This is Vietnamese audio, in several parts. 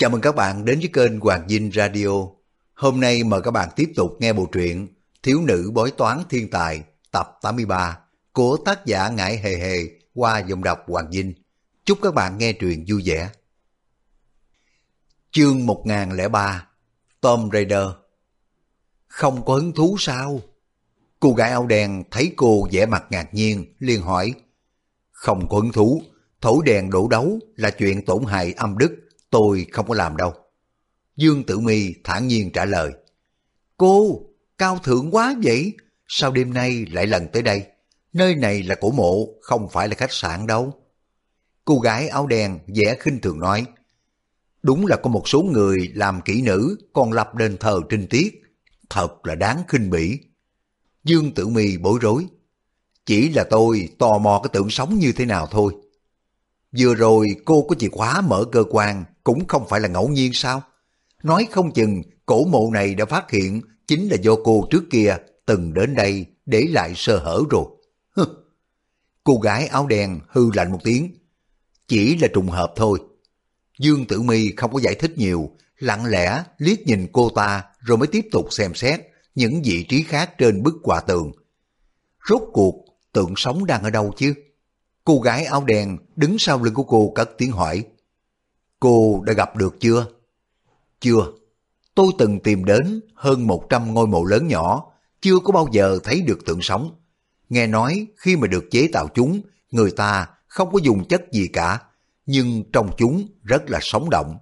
Chào mừng các bạn đến với kênh Hoàng Dinh Radio. Hôm nay mời các bạn tiếp tục nghe bộ truyện Thiếu nữ bói toán thiên tài tập 83 của tác giả Ngải Hề Hề qua giọng đọc Hoàng Dinh. Chúc các bạn nghe truyện vui vẻ. Chương 1003 Tom Raider Không có hứng thú sao? Cô gái áo đen thấy cô vẻ mặt ngạc nhiên, liền hỏi Không có hứng thú, thổi đèn đổ đấu là chuyện tổn hại âm đức tôi không có làm đâu. Dương Tử Mi thản nhiên trả lời. Cô, cao thượng quá vậy, sao đêm nay lại lần tới đây? Nơi này là cổ mộ, không phải là khách sạn đâu. Cô gái áo đen vẻ khinh thường nói. Đúng là có một số người làm kỹ nữ còn lập đền thờ trinh tiết. Thật là đáng khinh bỉ. Dương Tử Mi bối rối. Chỉ là tôi tò mò cái tượng sống như thế nào thôi. Vừa rồi cô có chìa khóa mở cơ quan cũng không phải là ngẫu nhiên sao? Nói không chừng cổ mộ này đã phát hiện chính là do cô trước kia từng đến đây để lại sơ hở rồi. Hừ. Cô gái áo đen hư lạnh một tiếng. Chỉ là trùng hợp thôi. Dương Tử Mi không có giải thích nhiều, lặng lẽ liếc nhìn cô ta rồi mới tiếp tục xem xét những vị trí khác trên bức họa tường. Rốt cuộc tượng sống đang ở đâu chứ? Cô gái áo đen đứng sau lưng của cô cất tiếng hỏi. Cô đã gặp được chưa? Chưa. Tôi từng tìm đến hơn 100 ngôi mộ lớn nhỏ, chưa có bao giờ thấy được tượng sống. Nghe nói khi mà được chế tạo chúng, người ta không có dùng chất gì cả, nhưng trong chúng rất là sống động.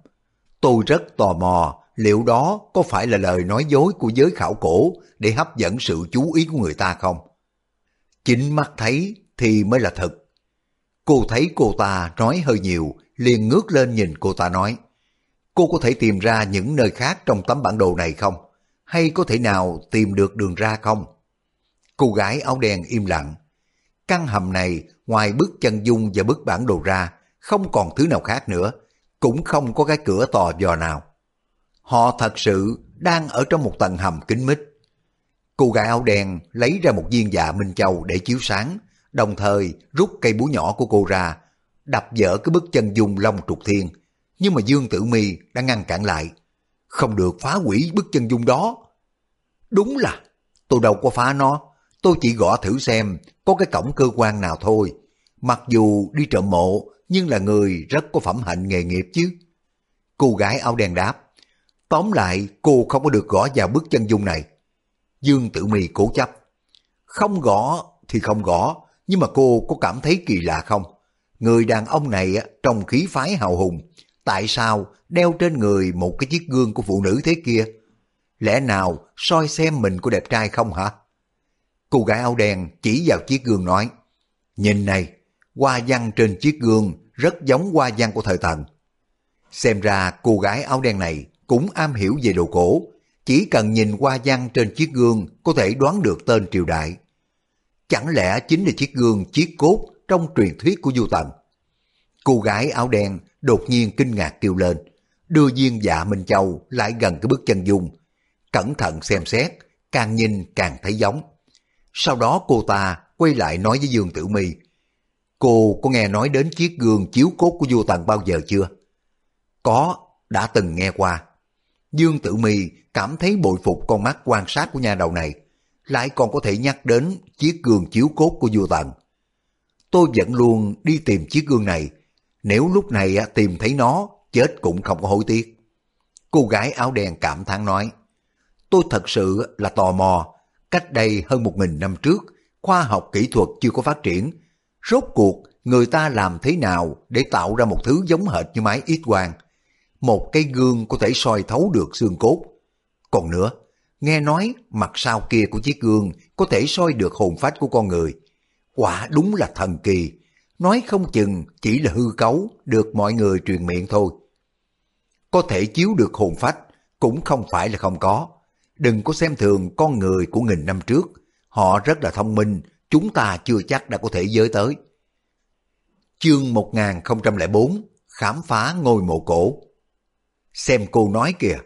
Tôi rất tò mò liệu đó có phải là lời nói dối của giới khảo cổ để hấp dẫn sự chú ý của người ta không? Chính mắt thấy thì mới là thật. Cô thấy cô ta nói hơi nhiều, liền ngước lên nhìn cô ta nói. Cô có thể tìm ra những nơi khác trong tấm bản đồ này không? Hay có thể nào tìm được đường ra không? Cô gái áo đen im lặng. Căn hầm này ngoài bức chân dung và bức bản đồ ra, không còn thứ nào khác nữa, cũng không có cái cửa tò dò nào. Họ thật sự đang ở trong một tầng hầm kín mít. Cô gái áo đen lấy ra một viên dạ Minh Châu để chiếu sáng, đồng thời rút cây búa nhỏ của cô ra, đập vỡ cái bức chân dung long trục thiên. Nhưng mà Dương Tử Mi đã ngăn cản lại. Không được phá hủy bức chân dung đó. Đúng là, tôi đâu có phá nó. Tôi chỉ gõ thử xem có cái cổng cơ quan nào thôi. Mặc dù đi trộm mộ, nhưng là người rất có phẩm hạnh nghề nghiệp chứ. Cô gái áo đen đáp. Tóm lại, cô không có được gõ vào bức chân dung này. Dương Tử Mi cố chấp. Không gõ thì không gõ, nhưng mà cô có cảm thấy kỳ lạ không? Người đàn ông này trong khí phái hào hùng, tại sao đeo trên người một cái chiếc gương của phụ nữ thế kia? Lẽ nào soi xem mình có đẹp trai không hả? Cô gái áo đen chỉ vào chiếc gương nói, Nhìn này, hoa văn trên chiếc gương rất giống hoa văn của thời thần. Xem ra cô gái áo đen này cũng am hiểu về đồ cổ, chỉ cần nhìn hoa văn trên chiếc gương có thể đoán được tên triều đại. Chẳng lẽ chính là chiếc gương chiếc cốt trong truyền thuyết của Du Tần? Cô gái áo đen đột nhiên kinh ngạc kêu lên, đưa viên dạ Minh Châu lại gần cái bức chân dung. Cẩn thận xem xét, càng nhìn càng thấy giống. Sau đó cô ta quay lại nói với Dương Tử Mi Cô có nghe nói đến chiếc gương chiếu cốt của vua Tần bao giờ chưa? Có, đã từng nghe qua. Dương Tử Mi cảm thấy bội phục con mắt quan sát của nhà đầu này, lại còn có thể nhắc đến chiếc gương chiếu cốt của vua Tần. Tôi vẫn luôn đi tìm chiếc gương này, nếu lúc này à, tìm thấy nó, chết cũng không có hối tiếc. Cô gái áo đen cảm thán nói, tôi thật sự là tò mò, cách đây hơn một nghìn năm trước, khoa học kỹ thuật chưa có phát triển, rốt cuộc người ta làm thế nào để tạo ra một thứ giống hệt như máy ít quang. Một cái gương có thể soi thấu được xương cốt. Còn nữa, nghe nói mặt sau kia của chiếc gương có thể soi được hồn phách của con người. Quả đúng là thần kỳ, nói không chừng chỉ là hư cấu được mọi người truyền miệng thôi. Có thể chiếu được hồn phách cũng không phải là không có. Đừng có xem thường con người của nghìn năm trước, họ rất là thông minh, chúng ta chưa chắc đã có thể giới tới. Chương 1004 Khám phá ngôi mộ cổ Xem cô nói kìa,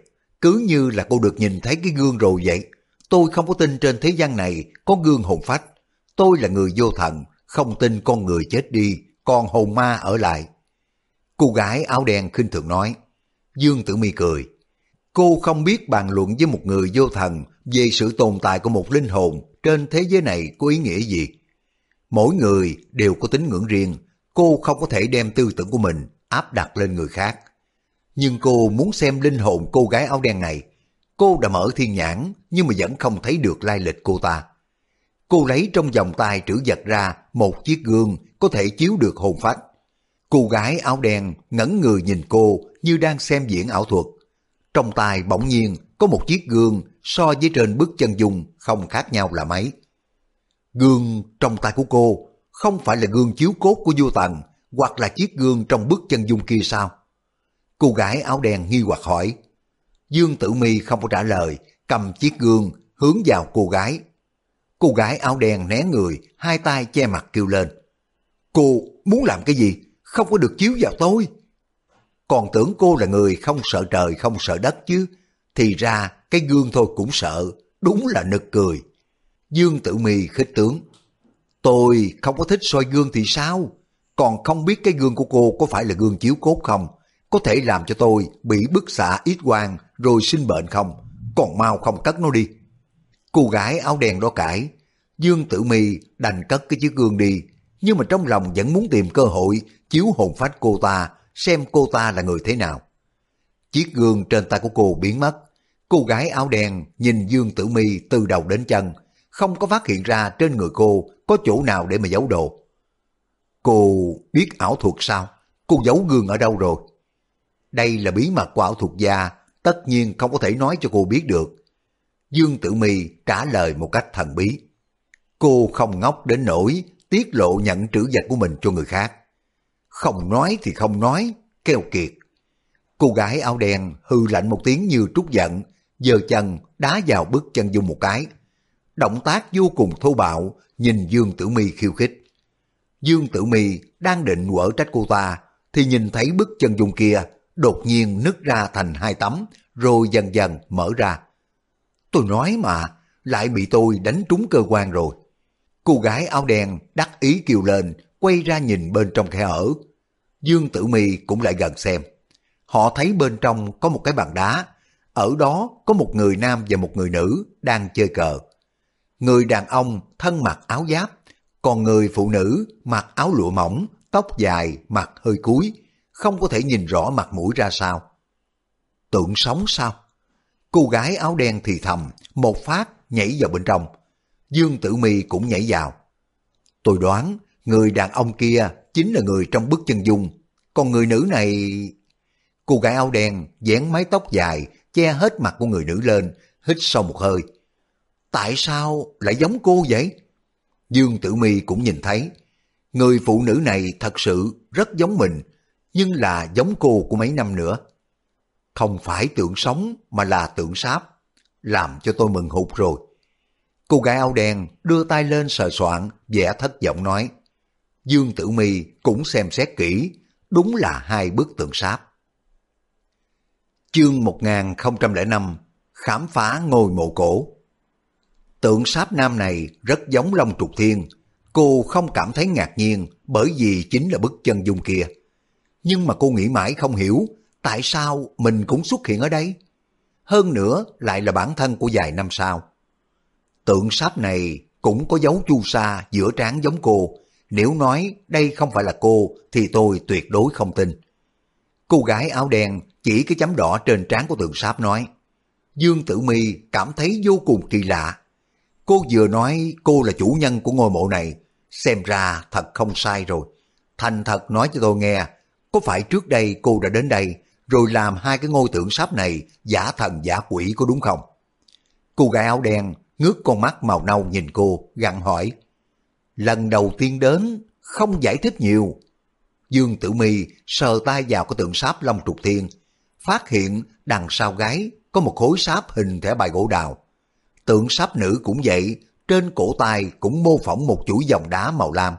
cứ như là cô được nhìn thấy cái gương rồi vậy. Tôi không có tin trên thế gian này có gương hồn phách. Tôi là người vô thần, không tin con người chết đi, còn hồn ma ở lại. Cô gái áo đen khinh thường nói, Dương Tử Mi cười. Cô không biết bàn luận với một người vô thần về sự tồn tại của một linh hồn trên thế giới này có ý nghĩa gì. Mỗi người đều có tính ngưỡng riêng, cô không có thể đem tư tưởng của mình áp đặt lên người khác. Nhưng cô muốn xem linh hồn cô gái áo đen này. Cô đã mở thiên nhãn, nhưng mà vẫn không thấy được lai lịch cô ta. Cô lấy trong vòng tay trữ vật ra một chiếc gương có thể chiếu được hồn phách. Cô gái áo đen ngẩn người nhìn cô như đang xem diễn ảo thuật. Trong tay bỗng nhiên có một chiếc gương so với trên bức chân dung không khác nhau là mấy. Gương trong tay của cô không phải là gương chiếu cốt của vua Tần, hoặc là chiếc gương trong bức chân dung kia sao? Cô gái áo đen nghi hoặc hỏi. Dương Tử Mi không có trả lời, cầm chiếc gương hướng vào cô gái. Cô gái áo đen né người, hai tay che mặt kêu lên. Cô muốn làm cái gì? Không có được chiếu vào tôi. Còn tưởng cô là người không sợ trời không sợ đất chứ. Thì ra cái gương thôi cũng sợ, đúng là nực cười. Dương Tử Mi khích tướng. Tôi không có thích soi gương thì sao? Còn không biết cái gương của cô có phải là gương chiếu cốt không? Có thể làm cho tôi bị bức xạ ít quang rồi sinh bệnh không? Còn mau không cất nó đi. Cô gái áo đen đó cãi. Dương Tử Mi đành cất cái chiếc gương đi. Nhưng mà trong lòng vẫn muốn tìm cơ hội chiếu hồn phách cô ta xem cô ta là người thế nào. Chiếc gương trên tay của cô biến mất. Cô gái áo đen nhìn Dương Tử Mi từ đầu đến chân, không có phát hiện ra trên người cô có chỗ nào để mà giấu đồ. Cô biết ảo thuật sao? Cô giấu gương ở đâu rồi? Đây là bí mật của ảo thuật gia, tất nhiên không có thể nói cho cô biết được. Dương Tử Mi trả lời một cách thần bí. Cô không ngốc đến nỗi tiết lộ nhận trữ vật của mình cho người khác. Không nói thì không nói, keo kiệt. Cô gái áo đen hư lạnh một tiếng như trút giận, giơ chân đá vào bước chân dung một cái. Động tác vô cùng thô bạo, nhìn Dương Tử Mi khiêu khích. Dương Tử Mi đang định quở trách cô ta, thì nhìn thấy bức chân dung kia đột nhiên nứt ra thành hai tấm, rồi dần dần mở ra. Tôi nói mà, lại bị tôi đánh trúng cơ quan rồi. Cô gái áo đen đắc ý kêu lên, quay ra nhìn bên trong khe ở. Dương Tử Mi cũng lại gần xem. Họ thấy bên trong có một cái bàn đá, ở đó có một người nam và một người nữ đang chơi cờ. Người đàn ông thân mặc áo giáp, còn người phụ nữ mặc áo lụa mỏng, tóc dài, mặt hơi cúi, không có thể nhìn rõ mặt mũi ra sao. Tượng sống sao? Cô gái áo đen thì thầm, một phát nhảy vào bên trong. Dương Tử Mi cũng nhảy vào. Tôi đoán người đàn ông kia chính là người trong bức chân dung, còn người nữ này... Cô gái áo đen dán mái tóc dài, che hết mặt của người nữ lên, hít sâu một hơi. Tại sao lại giống cô vậy? Dương Tử Mi cũng nhìn thấy, người phụ nữ này thật sự rất giống mình, nhưng là giống cô của mấy năm nữa. Không phải tượng sống mà là tượng sáp, làm cho tôi mừng hụt rồi. Cô gái áo đen đưa tay lên sờ soạn, vẻ thất vọng nói. Dương Tử Mi cũng xem xét kỹ, đúng là hai bức tượng sáp. Chương 1005 Khám phá ngôi mộ cổ Tượng sáp nam này rất giống Long Trục Thiên. Cô không cảm thấy ngạc nhiên bởi vì chính là bức chân dung kia. Nhưng mà cô nghĩ mãi không hiểu tại sao mình cũng xuất hiện ở đây. Hơn nữa lại là bản thân của vài năm sau. Tượng sáp này cũng có dấu chu sa giữa trán giống cô. Nếu nói đây không phải là cô thì tôi tuyệt đối không tin. Cô gái áo đen chỉ cái chấm đỏ trên trán của tượng sáp nói. Dương Tử Mi cảm thấy vô cùng kỳ lạ. Cô vừa nói cô là chủ nhân của ngôi mộ này, xem ra thật không sai rồi. Thành thật nói cho tôi nghe, có phải trước đây cô đã đến đây rồi làm hai cái ngôi tượng sáp này giả thần giả quỷ có đúng không? Cô gái áo đen ngước con mắt màu nâu nhìn cô, gặn hỏi. Lần đầu tiên đến, không giải thích nhiều. Dương Tử Mi sờ tay vào cái tượng sáp Long Trục Thiên, phát hiện đằng sau gái có một khối sáp hình thẻ bài gỗ đào. Tượng sáp nữ cũng vậy, trên cổ tay cũng mô phỏng một chuỗi dòng đá màu lam.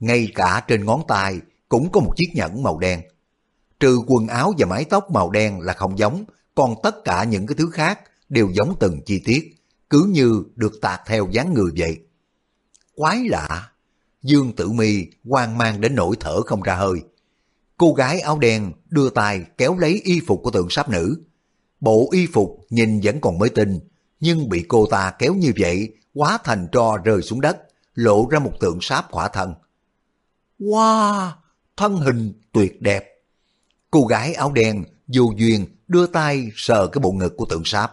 Ngay cả trên ngón tay cũng có một chiếc nhẫn màu đen. Trừ quần áo và mái tóc màu đen là không giống, còn tất cả những cái thứ khác đều giống từng chi tiết, cứ như được tạc theo dáng người vậy. Quái lạ! Dương Tử Mi hoang mang đến nỗi thở không ra hơi. Cô gái áo đen đưa tay kéo lấy y phục của tượng sáp nữ. Bộ y phục nhìn vẫn còn mới tinh, nhưng bị cô ta kéo như vậy, quá thành tro rơi xuống đất, lộ ra một tượng sáp khỏa thân. Wow! Thân hình tuyệt đẹp. Cô gái áo đen vô duyên đưa tay sờ cái bộ ngực của tượng sáp.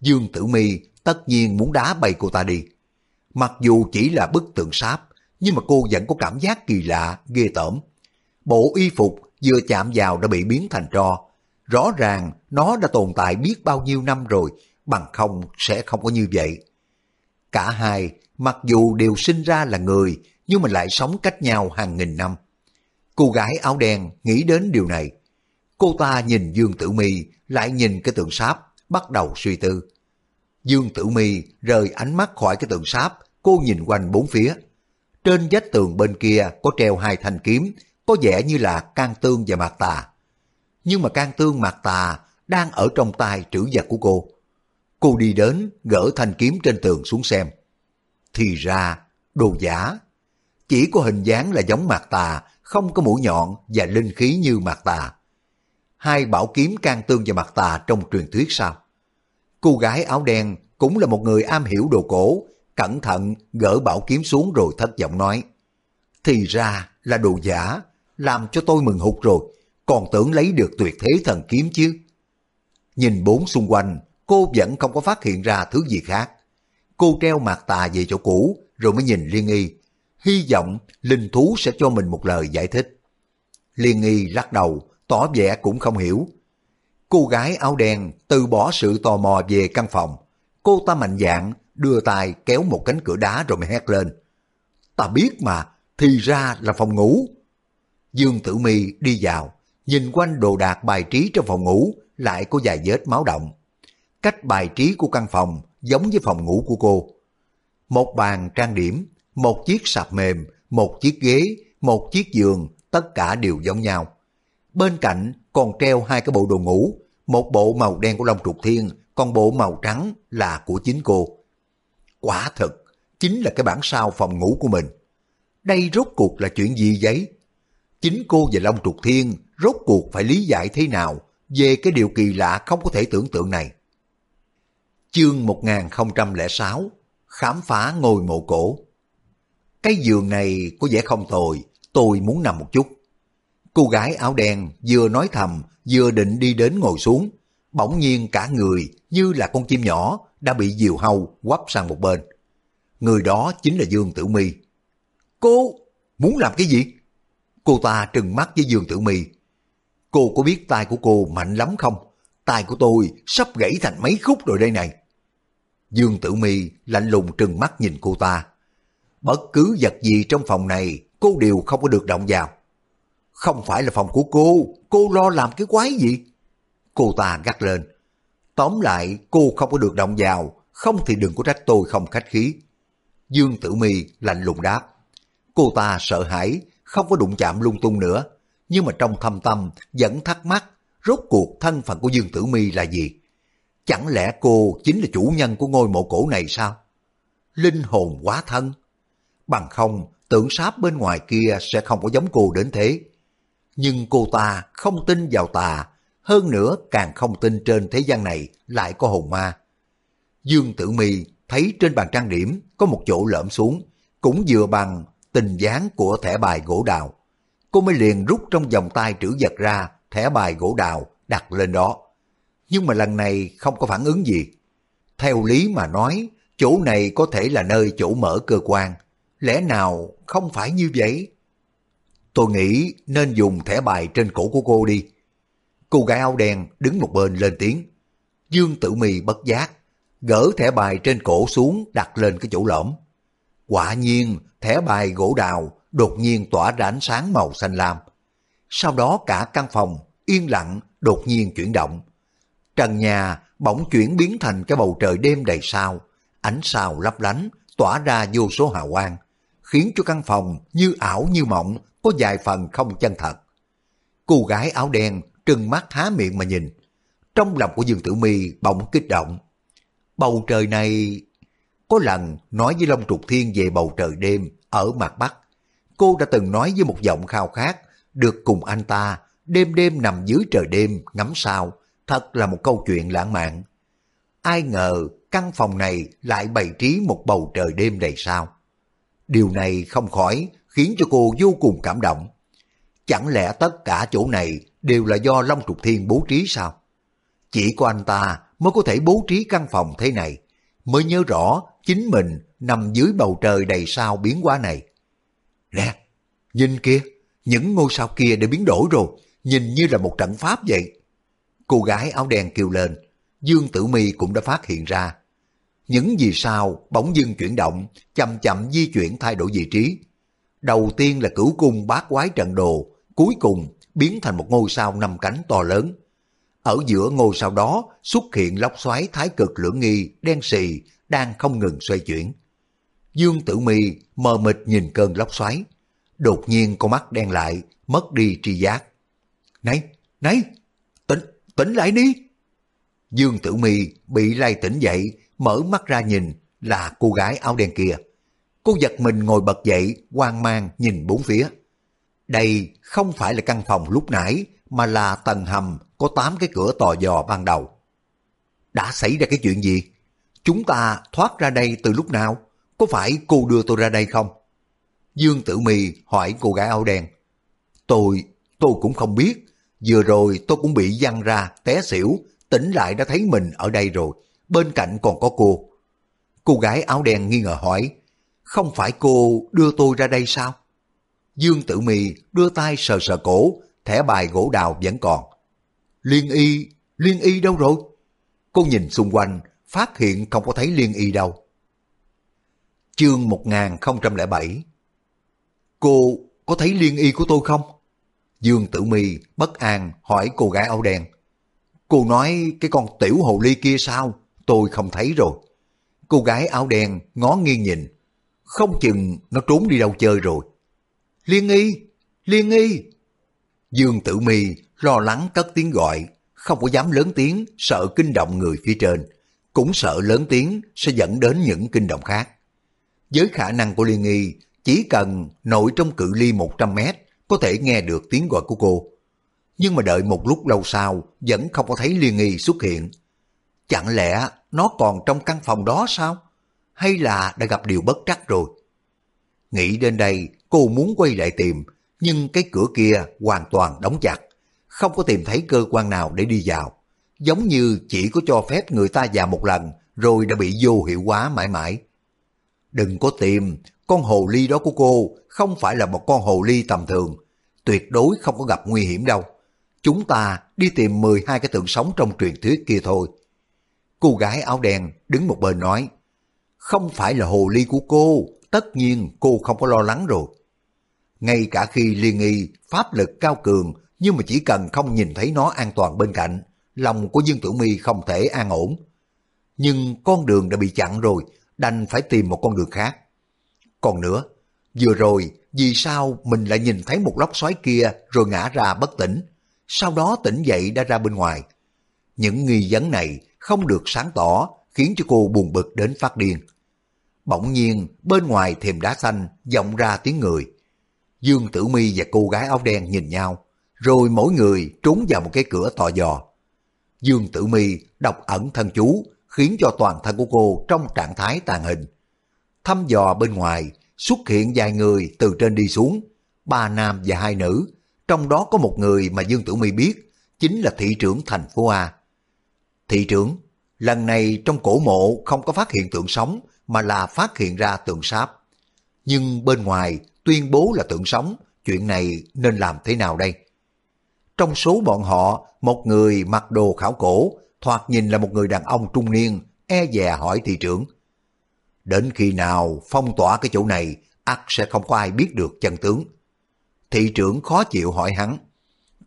Dương Tử Mi tất nhiên muốn đá bay cô ta đi. Mặc dù chỉ là bức tượng sáp, nhưng mà cô vẫn có cảm giác kỳ lạ, ghê tởm. Bộ y phục vừa chạm vào đã bị biến thành tro. Rõ ràng nó đã tồn tại biết bao nhiêu năm rồi, bằng không sẽ không có như vậy. Cả hai, mặc dù đều sinh ra là người, nhưng mà lại sống cách nhau hàng nghìn năm. Cô gái áo đen nghĩ đến điều này. Cô ta nhìn Dương Tử Mi lại nhìn cái tượng sáp, bắt đầu suy tư. Dương Tử Mi rời ánh mắt khỏi cái tượng sáp, cô nhìn quanh bốn phía. Trên vách tường bên kia có treo hai thanh kiếm, có vẻ như là can tương và mạc tà. Nhưng mà can tương mạc tà đang ở trong tay trữ vật của cô. Cô đi đến, gỡ thanh kiếm trên tường xuống xem. Thì ra, đồ giả. Chỉ có hình dáng là giống mạc tà, không có mũi nhọn và linh khí như mạc tà. Hai bảo kiếm can tương và mạc tà trong truyền thuyết sao? Cô gái áo đen cũng là một người am hiểu đồ cổ, cẩn thận gỡ bảo kiếm xuống rồi thất vọng nói. Thì ra là đồ giả, làm cho tôi mừng hụt rồi, còn tưởng lấy được tuyệt thế thần kiếm chứ. Nhìn bốn xung quanh, cô vẫn không có phát hiện ra thứ gì khác. Cô treo mặt tà về chỗ cũ, rồi mới nhìn Liên Y. Hy vọng linh thú sẽ cho mình một lời giải thích. Liên Y lắc đầu, tỏ vẻ cũng không hiểu. Cô gái áo đen từ bỏ sự tò mò về căn phòng. Cô ta mạnh dạn đưa tay kéo một cánh cửa đá rồi mới hét lên. Ta biết mà, thì ra là phòng ngủ. Dương Tử Mi đi vào, nhìn quanh đồ đạc bài trí trong phòng ngủ, lại có vài vết máu động. Cách bài trí của căn phòng giống với phòng ngủ của cô. Một bàn trang điểm, một chiếc sạp mềm, một chiếc ghế, một chiếc giường, tất cả đều giống nhau. Bên cạnh còn treo hai cái bộ đồ ngủ, một bộ màu đen của Long Trục Thiên, còn bộ màu trắng là của chính cô. Quả thực, chính là cái bản sao phòng ngủ của mình. Đây rốt cuộc là chuyện gì vậy? Chính cô và Long Trục Thiên rốt cuộc phải lý giải thế nào về cái điều kỳ lạ không có thể tưởng tượng này. Chương 1006 Khám phá ngôi mộ cổ cái giường này có vẻ không tồi, tôi muốn nằm một chút. Cô gái áo đen vừa nói thầm, vừa định đi đến ngồi xuống. Bỗng nhiên cả người như là con chim nhỏ đã bị diều hâu quắp sang một bên. Người đó chính là Dương Tử Mi. Cô, muốn làm cái gì? Cô ta trừng mắt với Dương Tử Mi. Cô có biết tay của cô mạnh lắm không? Tay của tôi sắp gãy thành mấy khúc rồi đây này. Dương Tử Mi lạnh lùng trừng mắt nhìn cô ta. Bất cứ vật gì trong phòng này cô đều không có được động vào. Không phải là phòng của cô, cô lo làm cái quái gì? Cô ta gắt lên. Tóm lại cô không có được động vào, không thì đừng có trách tôi không khách khí. Dương Tử Mi lạnh lùng đáp. Cô ta sợ hãi, không có đụng chạm lung tung nữa. Nhưng mà trong thâm tâm vẫn thắc mắc rốt cuộc thân phận của Dương Tử Mi là gì? Chẳng lẽ cô chính là chủ nhân của ngôi mộ cổ này sao? Linh hồn quá thân. Bằng không, tưởng sáp bên ngoài kia sẽ không có giống cô đến thế. Nhưng cô ta không tin vào tà, hơn nữa càng không tin trên thế gian này lại có hồn ma. Dương Tử Mi thấy trên bàn trang điểm có một chỗ lõm xuống, cũng vừa bằng tình dáng của thẻ bài gỗ đào. Cô mới liền rút trong vòng tay trữ vật ra thẻ bài gỗ đào đặt lên đó. Nhưng mà lần này không có phản ứng gì. Theo lý mà nói, chỗ này có thể là nơi chỗ mở cơ quan. Lẽ nào không phải như vậy? Tôi nghĩ nên dùng thẻ bài trên cổ của cô đi. Cô gái áo đen đứng một bên lên tiếng. Dương Tử Mì bất giác, gỡ thẻ bài trên cổ xuống đặt lên cái chỗ lõm. Quả nhiên, thẻ bài gỗ đào đột nhiên tỏa ra ánh sáng màu xanh lam. Sau đó cả căn phòng yên lặng đột nhiên chuyển động. Trần nhà bỗng chuyển biến thành cái bầu trời đêm đầy sao, ánh sao lấp lánh, tỏa ra vô số hào quang, khiến cho căn phòng như ảo như mộng, có vài phần không chân thật. Cô gái áo đen trừng mắt há miệng mà nhìn. Trong lòng của Dương Tử Mi bỗng kích động. Bầu trời này... Có lần nói với Long Trục Thiên về bầu trời đêm ở mặt Bắc. Cô đã từng nói với một giọng khao khát được cùng anh ta đêm đêm nằm dưới trời đêm ngắm sao, thật là một câu chuyện lãng mạn. Ai ngờ căn phòng này lại bày trí một bầu trời đêm đầy sao. Điều này không khỏi khiến cho cô vô cùng cảm động. Chẳng lẽ tất cả chỗ này đều là do Long Trục Thiên bố trí sao? Chỉ có anh ta mới có thể bố trí căn phòng thế này, mới nhớ rõ chính mình nằm dưới bầu trời đầy sao biến hóa này. Nè, nhìn kia, những ngôi sao kia đã biến đổi rồi, nhìn như là một trận pháp vậy. Cô gái áo đen kêu lên, Dương Tử Mi cũng đã phát hiện ra. Những vì sao bỗng dưng chuyển động, chậm chậm di chuyển thay đổi vị trí. Đầu tiên là cửu cung bát quái trận đồ, cuối cùng biến thành một ngôi sao năm cánh to lớn. Ở giữa ngôi sao đó xuất hiện lốc xoáy thái cực lưỡng nghi, đen xì, đang không ngừng xoay chuyển. Dương Tử Mi mờ mịt nhìn cơn lốc xoáy. Đột nhiên con mắt đen lại, mất đi tri giác. Này, này, tỉnh, tỉnh lại đi. Dương Tử Mi bị lay tỉnh dậy, mở mắt ra nhìn là cô gái áo đen kia. Cô giật mình ngồi bật dậy, hoang mang nhìn bốn phía. Đây không phải là căn phòng lúc nãy, mà là tầng hầm có tám cái cửa tò dò ban đầu. Đã xảy ra cái chuyện gì? Chúng ta thoát ra đây từ lúc nào? Có phải cô đưa tôi ra đây không? Dương Tử mì hỏi cô gái áo đen. Tôi, tôi cũng không biết. Vừa rồi tôi cũng bị văng ra, té xỉu, tỉnh lại đã thấy mình ở đây rồi. Bên cạnh còn có cô. Cô gái áo đen nghi ngờ hỏi. Không phải cô đưa tôi ra đây sao? Dương Tử Mì đưa tay sờ sờ cổ, thẻ bài gỗ đào vẫn còn. Liên y, liên y đâu rồi? Cô nhìn xung quanh, phát hiện không có thấy liên y đâu. Chương 1007 Cô có thấy liên y của tôi không? Dương Tử Mì bất an hỏi cô gái áo đen. Cô nói cái con tiểu hồ ly kia sao? Tôi không thấy rồi. Cô gái áo đen ngó nghiêng nhìn. Không chừng nó trốn đi đâu chơi rồi. Liên y! Liên y! Dương Tử Mi lo lắng cất tiếng gọi, không có dám lớn tiếng, sợ kinh động người phía trên, cũng sợ lớn tiếng sẽ dẫn đến những kinh động khác. Với khả năng của Liên Nghi, chỉ cần nội trong cự ly 100 mét có thể nghe được tiếng gọi của cô. Nhưng mà đợi một lúc lâu sau vẫn không có thấy Liên Nghi xuất hiện. Chẳng lẽ nó còn trong căn phòng đó sao? Hay là đã gặp điều bất trắc rồi? Nghĩ đến đây, cô muốn quay lại tìm, nhưng cái cửa kia hoàn toàn đóng chặt, không có tìm thấy cơ quan nào để đi vào. Giống như chỉ có cho phép người ta vào một lần rồi đã bị vô hiệu hóa mãi mãi. Đừng có tìm, con hồ ly đó của cô không phải là một con hồ ly tầm thường, tuyệt đối không có gặp nguy hiểm đâu. Chúng ta đi tìm 12 cái tượng sống trong truyền thuyết kia thôi. Cô gái áo đen đứng một bên nói, không phải là hồ ly của cô, tất nhiên cô không có lo lắng rồi. Ngay cả khi liên nghi, pháp lực cao cường, nhưng mà chỉ cần không nhìn thấy nó an toàn bên cạnh, lòng của Dương Tử Mi không thể an ổn. Nhưng con đường đã bị chặn rồi, đành phải tìm một con đường khác. Còn nữa, vừa rồi vì sao mình lại nhìn thấy một lốc xoáy kia rồi ngã ra bất tỉnh, sau đó tỉnh dậy đã ra bên ngoài. Những nghi vấn này không được sáng tỏ khiến cho cô buồn bực đến phát điên. Bỗng nhiên bên ngoài thềm đá xanh vọng ra tiếng người. Dương Tử Mi và cô gái áo đen nhìn nhau, rồi mỗi người trốn vào một cái cửa tò dò. Dương Tử Mi đọc ẩn thân chú, khiến cho toàn thân của cô trong trạng thái tàn hình. Thăm dò bên ngoài, xuất hiện vài người từ trên đi xuống, ba nam và hai nữ, trong đó có một người mà Dương Tử Mi biết, chính là thị trưởng thành phố A. Thị trưởng, lần này trong cổ mộ không có phát hiện tượng sống, mà là phát hiện ra tượng sáp. Nhưng bên ngoài tuyên bố là tượng sống, chuyện này nên làm thế nào đây? Trong số bọn họ, một người mặc đồ khảo cổ, thoạt nhìn là một người đàn ông trung niên, e dè hỏi thị trưởng. Đến khi nào phong tỏa cái chỗ này, ắt sẽ không có ai biết được chân tướng. Thị trưởng khó chịu hỏi hắn,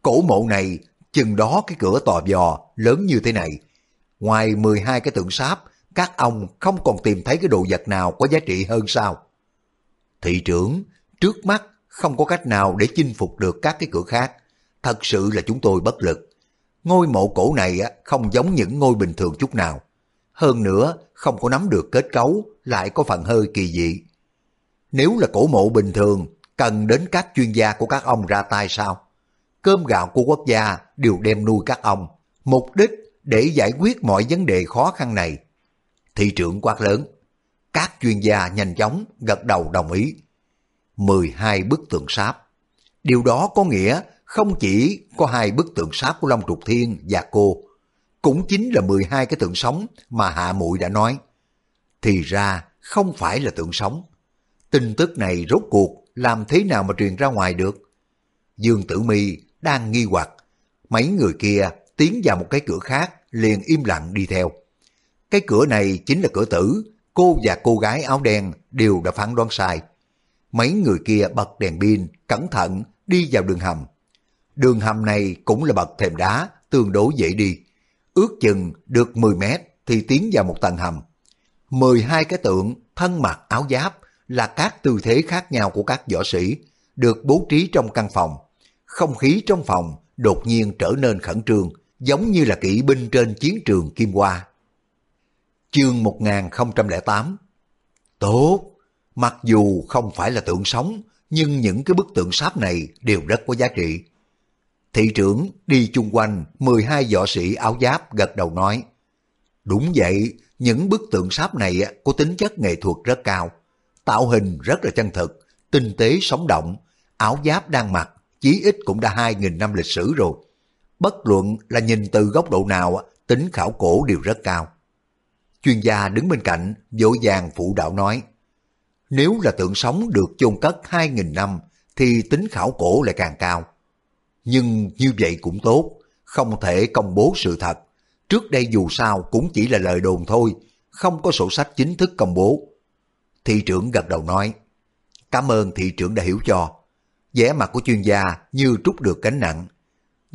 cổ mộ này chừng đó cái cửa tò vò lớn như thế này. Ngoài 12 cái tượng sáp, các ông không còn tìm thấy cái đồ vật nào có giá trị hơn sao? Thị trưởng, trước mắt không có cách nào để chinh phục được các cái cửa khác. Thật sự là chúng tôi bất lực. Ngôi mộ cổ này không giống những ngôi bình thường chút nào. Hơn nữa, không có nắm được kết cấu, lại có phần hơi kỳ dị. Nếu là cổ mộ bình thường, cần đến các chuyên gia của các ông ra tay sao? Cơm gạo của quốc gia đều đem nuôi các ông, mục đích để giải quyết mọi vấn đề khó khăn này. Thị trưởng quát lớn, các chuyên gia nhanh chóng gật đầu đồng ý. 12 bức tượng sáp. Điều đó có nghĩa không chỉ có hai bức tượng sáp của Long Trục Thiên và cô, cũng chính là 12 cái tượng sống mà Hạ Muội đã nói. Thì ra không phải là tượng sống. Tin tức này rốt cuộc làm thế nào mà truyền ra ngoài được? Dương Tử Mi đang nghi hoặc, mấy người kia tiến vào một cái cửa khác liền im lặng đi theo. Cái cửa này chính là cửa tử, cô và cô gái áo đen đều đã phán đoán sai. Mấy người kia bật đèn pin, cẩn thận đi vào đường hầm. Đường hầm này cũng là bậc thềm đá, tương đối dễ đi. Ước chừng được 10 mét thì tiến vào một tầng hầm. 12 cái tượng thân mặc áo giáp là các tư thế khác nhau của các võ sĩ được bố trí trong căn phòng. Không khí trong phòng đột nhiên trở nên khẩn trương, giống như là kỵ binh trên chiến trường Kim Hoa. Chương 1008 Tốt! Mặc dù không phải là tượng sống, nhưng những cái bức tượng sáp này đều rất có giá trị. Thị trưởng đi chung quanh 12 võ sĩ áo giáp gật đầu nói Đúng vậy, những bức tượng sáp này có tính chất nghệ thuật rất cao, tạo hình rất là chân thực, tinh tế sống động, áo giáp đang mặc chí ít cũng đã 2.000 năm lịch sử rồi. Bất luận là nhìn từ góc độ nào, tính khảo cổ đều rất cao. Chuyên gia đứng bên cạnh, dỗ dàng phụ đạo nói, nếu là tượng sống được chôn cất 2.000 năm, thì tính khảo cổ lại càng cao. Nhưng như vậy cũng tốt, không thể công bố sự thật. Trước đây dù sao cũng chỉ là lời đồn thôi, không có sổ sách chính thức công bố. Thị trưởng gật đầu nói, cảm ơn thị trưởng đã hiểu cho. vẻ mặt của chuyên gia như trút được cánh nặng.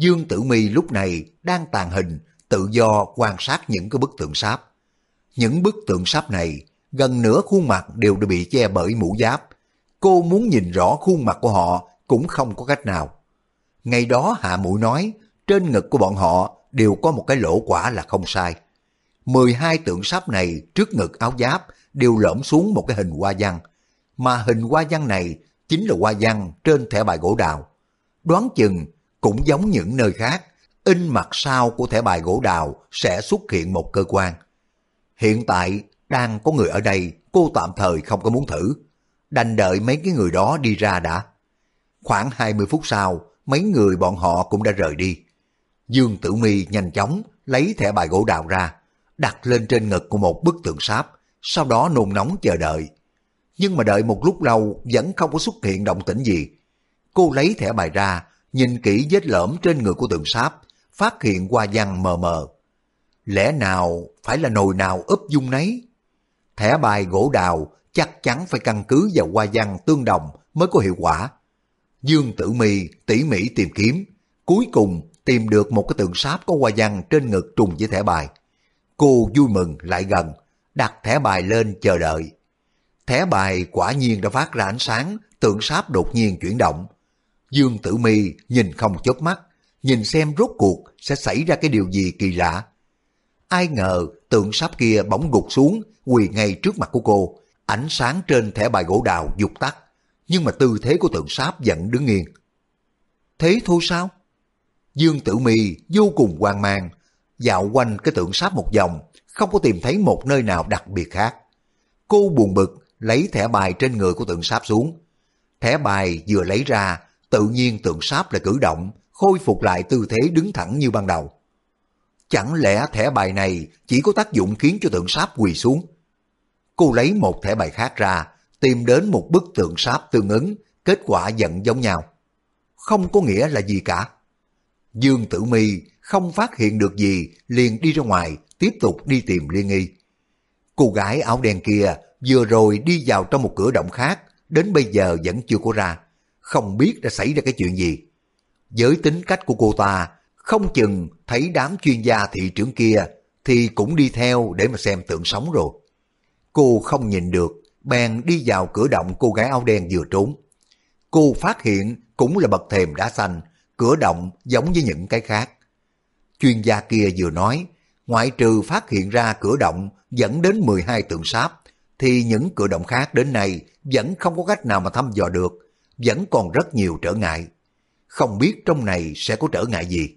Dương Tử Mi lúc này đang tàn hình, tự do quan sát những cái bức tượng sáp. Những bức tượng sáp này, gần nửa khuôn mặt đều đã bị che bởi mũ giáp. Cô muốn nhìn rõ khuôn mặt của họ cũng không có cách nào. Ngày đó Hạ Mũi nói, trên ngực của bọn họ đều có một cái lỗ quả là không sai. 12 tượng sáp này trước ngực áo giáp đều lõm xuống một cái hình hoa văn. Mà hình hoa văn này chính là hoa văn trên thẻ bài gỗ đào. Đoán chừng cũng giống những nơi khác, in mặt sau của thẻ bài gỗ đào sẽ xuất hiện một cơ quan. Hiện tại đang có người ở đây, cô tạm thời không có muốn thử. Đành đợi mấy cái người đó đi ra đã. Khoảng 20 phút sau, mấy người bọn họ cũng đã rời đi. Dương Tử Mi nhanh chóng lấy thẻ bài gỗ đào ra, đặt lên trên ngực của một bức tượng sáp, sau đó nôn nóng chờ đợi. Nhưng mà đợi một lúc lâu vẫn không có xuất hiện động tĩnh gì. Cô lấy thẻ bài ra, nhìn kỹ vết lõm trên người của tượng sáp, phát hiện qua văn mờ mờ. Lẽ nào phải là nồi nào ướp dung nấy? Thẻ bài gỗ đào chắc chắn phải căn cứ vào qua văn tương đồng mới có hiệu quả. Dương Tử Mi tỉ mỉ tìm kiếm, cuối cùng tìm được một cái tượng sáp có hoa văn trên ngực trùng với thẻ bài. Cô vui mừng lại gần, đặt thẻ bài lên chờ đợi. Thẻ bài quả nhiên đã phát ra ánh sáng, tượng sáp đột nhiên chuyển động. Dương Tử Mi nhìn không chớp mắt, nhìn xem rốt cuộc sẽ xảy ra cái điều gì kỳ lạ. Ai ngờ tượng sáp kia bỗng gục xuống, quỳ ngay trước mặt của cô, ánh sáng trên thẻ bài gỗ đào dục tắt, nhưng mà tư thế của tượng sáp vẫn đứng nghiêng. Thế thôi sao? Dương Tử Mi vô cùng hoang mang, dạo quanh cái tượng sáp một vòng, không có tìm thấy một nơi nào đặc biệt khác. Cô buồn bực, lấy thẻ bài trên người của tượng sáp xuống. Thẻ bài vừa lấy ra, tự nhiên tượng sáp lại cử động, khôi phục lại tư thế đứng thẳng như ban đầu. Chẳng lẽ thẻ bài này chỉ có tác dụng khiến cho tượng sáp quỳ xuống? Cô lấy một thẻ bài khác ra, tìm đến một bức tượng sáp tương ứng, kết quả giận giống nhau. Không có nghĩa là gì cả. Dương Tử Mi không phát hiện được gì, liền đi ra ngoài, tiếp tục đi tìm Liên Nghi. Cô gái áo đen kia vừa rồi đi vào trong một cửa động khác, đến bây giờ vẫn chưa có ra, không biết đã xảy ra cái chuyện gì. Với tính cách của cô ta, không chừng thấy đám chuyên gia thị trưởng kia thì cũng đi theo để mà xem tượng sống rồi. Cô không nhìn được, bèn đi vào cửa động cô gái áo đen vừa trốn. Cô phát hiện cũng là bậc thềm đá xanh, cửa động giống với những cái khác. Chuyên gia kia vừa nói, ngoại trừ phát hiện ra cửa động dẫn đến 12 tượng sáp, thì những cửa động khác đến nay vẫn không có cách nào mà thăm dò được, vẫn còn rất nhiều trở ngại. Không biết trong này sẽ có trở ngại gì.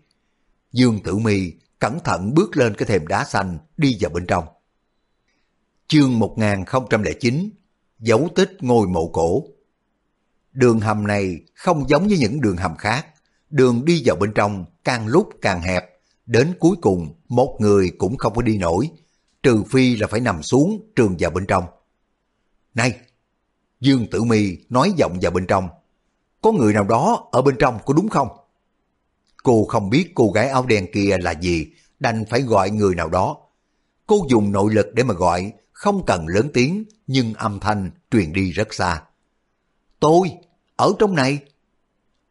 Dương Tử Mi cẩn thận bước lên cái thềm đá xanh, đi vào bên trong. Chương 1009 Dấu tích ngôi mộ cổ Đường hầm này không giống như những đường hầm khác. Đường đi vào bên trong càng lúc càng hẹp. Đến cuối cùng, một người cũng không có đi nổi. Trừ phi là phải nằm xuống, trường vào bên trong. Này! Dương Tử Mi nói giọng vào bên trong. Có người nào đó ở bên trong có đúng không? Cô không biết cô gái áo đen kia là gì, đành phải gọi người nào đó. Cô dùng nội lực để mà gọi, không cần lớn tiếng, nhưng âm thanh truyền đi rất xa. Tôi, ở trong này.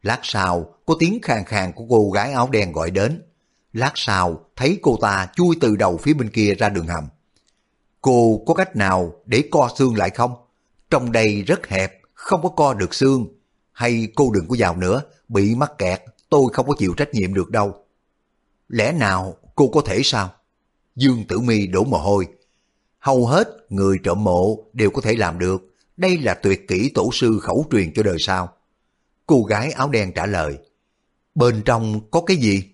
Lát sau, có tiếng khàn khàn của cô gái áo đen gọi đến. Lát sau, thấy cô ta chui từ đầu phía bên kia ra đường hầm. Cô có cách nào để co xương lại không? Trong đây rất hẹp, không có co được xương. Hay cô đừng có vào nữa, bị mắc kẹt, tôi không có chịu trách nhiệm được đâu. Lẽ nào cô có thể sao? Dương Tử Mi đổ mồ hôi. Hầu hết người trộm mộ đều có thể làm được. Đây là tuyệt kỹ tổ sư khẩu truyền cho đời sau. Cô gái áo đen trả lời. Bên trong có cái gì?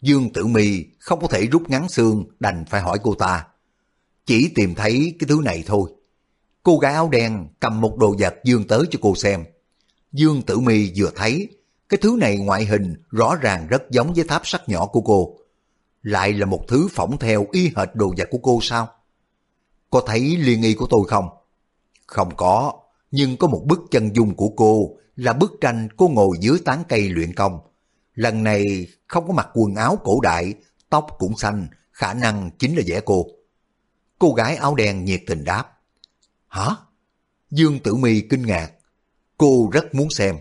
Dương Tử Mi không có thể rút ngắn xương đành phải hỏi cô ta. Chỉ tìm thấy cái thứ này thôi. Cô gái áo đen cầm một đồ vật dương tới cho cô xem. Dương Tử Mi vừa thấy, cái thứ này ngoại hình rõ ràng rất giống với tháp sắt nhỏ của cô. Lại là một thứ phỏng theo y hệt đồ vật của cô sao? Có thấy liên y của tôi không? Không có, nhưng có một bức chân dung của cô là bức tranh cô ngồi dưới tán cây luyện công. Lần này không có mặc quần áo cổ đại, tóc cũng xanh, khả năng chính là vẽ cô. Cô gái áo đen nhiệt tình đáp. Hả? Dương Tử Mi kinh ngạc. Cô rất muốn xem.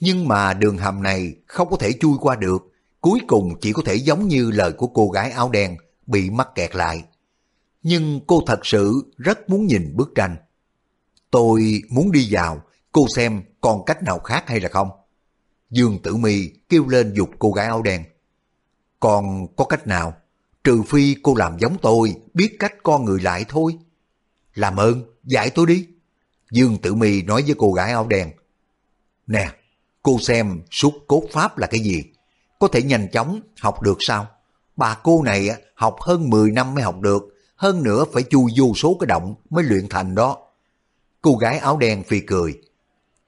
Nhưng mà đường hầm này không có thể chui qua được. Cuối cùng chỉ có thể giống như lời của cô gái áo đen bị mắc kẹt lại. Nhưng cô thật sự rất muốn nhìn bức tranh. Tôi muốn đi vào, cô xem còn cách nào khác hay là không? Dương Tử Mi kêu lên dục cô gái áo đen. Còn có cách nào? Trừ phi cô làm giống tôi, biết cách con người lại thôi. Làm ơn, dạy tôi đi. Dương Tử Mi nói với cô gái áo đen. Nè, cô xem suốt cốt pháp là cái gì? Có thể nhanh chóng học được sao? Bà cô này học hơn 10 năm mới học được, hơn nữa phải chui vô số cái động mới luyện thành đó. Cô gái áo đen phi cười.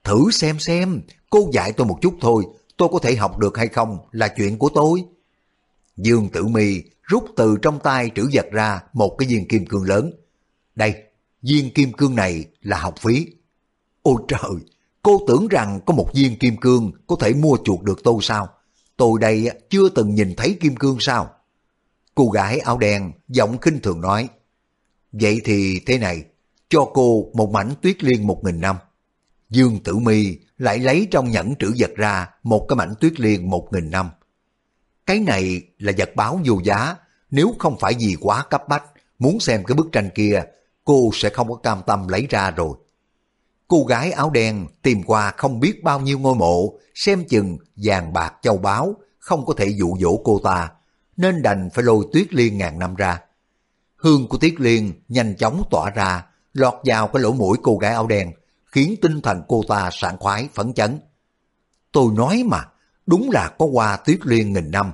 Thử xem xem, cô dạy tôi một chút thôi, tôi có thể học được hay không là chuyện của tôi. Dương Tử Mi rút từ trong tay trữ vật ra một cái viên kim cương lớn. Đây, viên kim cương này là học phí. Ôi trời, cô tưởng rằng có một viên kim cương có thể mua chuộc được tôi sao? Tôi đây chưa từng nhìn thấy kim cương sao? Cô gái áo đen giọng khinh thường nói. Vậy thì thế này, cho cô một mảnh tuyết liên một nghìn năm. Dương Tử Mi lại lấy trong nhẫn trữ vật ra một cái mảnh tuyết liên một nghìn năm. Cái này là vật báo vô giá, nếu không phải gì quá cấp bách, muốn xem cái bức tranh kia, cô sẽ không có cam tâm lấy ra rồi. Cô gái áo đen tìm qua không biết bao nhiêu ngôi mộ, xem chừng vàng bạc châu báu, không có thể dụ dỗ cô ta, nên đành phải lôi tuyết liên ngàn năm ra. Hương của tuyết liên nhanh chóng tỏa ra, lọt vào cái lỗ mũi cô gái áo đen, khiến tinh thần cô ta sảng khoái phấn chấn. Tôi nói mà, đúng là có qua tuyết liên nghìn năm.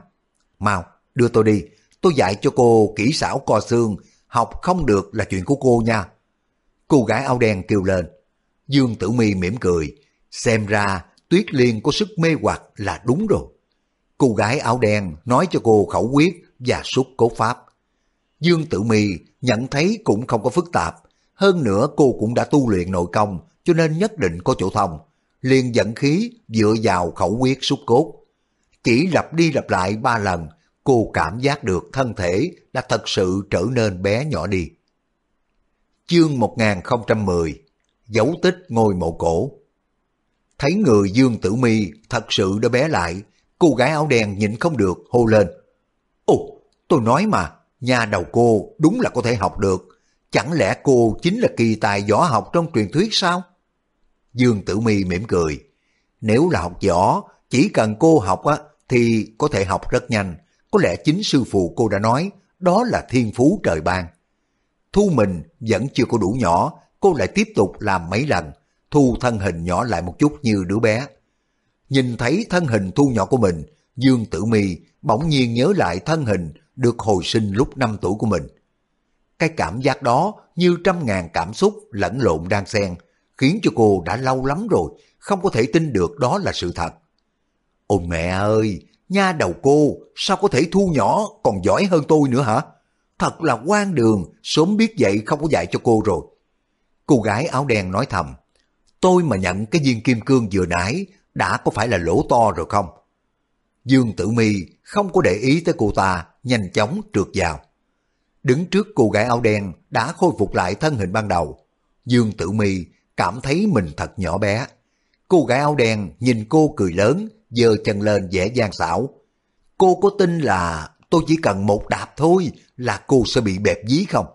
Mau, đưa tôi đi, tôi dạy cho cô kỹ xảo co xương, học không được là chuyện của cô nha. Cô gái áo đen kêu lên. Dương Tử Mi mỉm cười, xem ra Tuyết Liên có sức mê hoặc là đúng rồi. Cô gái áo đen nói cho cô khẩu quyết và xúc cố pháp. Dương Tử Mi nhận thấy cũng không có phức tạp, hơn nữa cô cũng đã tu luyện nội công cho nên nhất định có chỗ thông. Liền dẫn khí dựa vào khẩu quyết xúc cốt. Chỉ lặp đi lặp lại ba lần, cô cảm giác được thân thể đã thật sự trở nên bé nhỏ đi. Chương 1010 Dấu tích ngôi mộ cổ Thấy người Dương Tử Mi thật sự đã bé lại, cô gái áo đen nhịn không được hô lên. Ồ, tôi nói mà, nhà đầu cô đúng là có thể học được. Chẳng lẽ cô chính là kỳ tài võ học trong truyền thuyết sao? Dương Tử Mi mỉm cười. Nếu là học võ, chỉ cần cô học á, thì có thể học rất nhanh. Có lẽ chính sư phụ cô đã nói, đó là thiên phú trời ban. Thu mình vẫn chưa có đủ nhỏ, cô lại tiếp tục làm mấy lần. thu thân hình nhỏ lại một chút như đứa bé. Nhìn thấy thân hình thu nhỏ của mình, Dương Tử Mi bỗng nhiên nhớ lại thân hình được hồi sinh lúc 5 tuổi của mình. Cái cảm giác đó như trăm ngàn cảm xúc lẫn lộn đang xen, khiến cho cô đã lâu lắm rồi, không có thể tin được đó là sự thật. Ôi mẹ ơi, nha đầu cô, sao có thể thu nhỏ còn giỏi hơn tôi nữa hả? Thật là quan đường, sớm biết vậy không có dạy cho cô rồi. Cô gái áo đen nói thầm, tôi mà nhận cái viên kim cương vừa nãy đã có phải là lỗ to rồi không? Dương Tử Mi không có để ý tới cô ta, nhanh chóng trượt vào. Đứng trước cô gái áo đen đã khôi phục lại thân hình ban đầu. Dương Tử Mi cảm thấy mình thật nhỏ bé. Cô gái áo đen nhìn cô cười lớn, giơ chân lên dễ dàng xảo. Cô có tin là tôi chỉ cần một đạp thôi là cô sẽ bị bẹp dí không?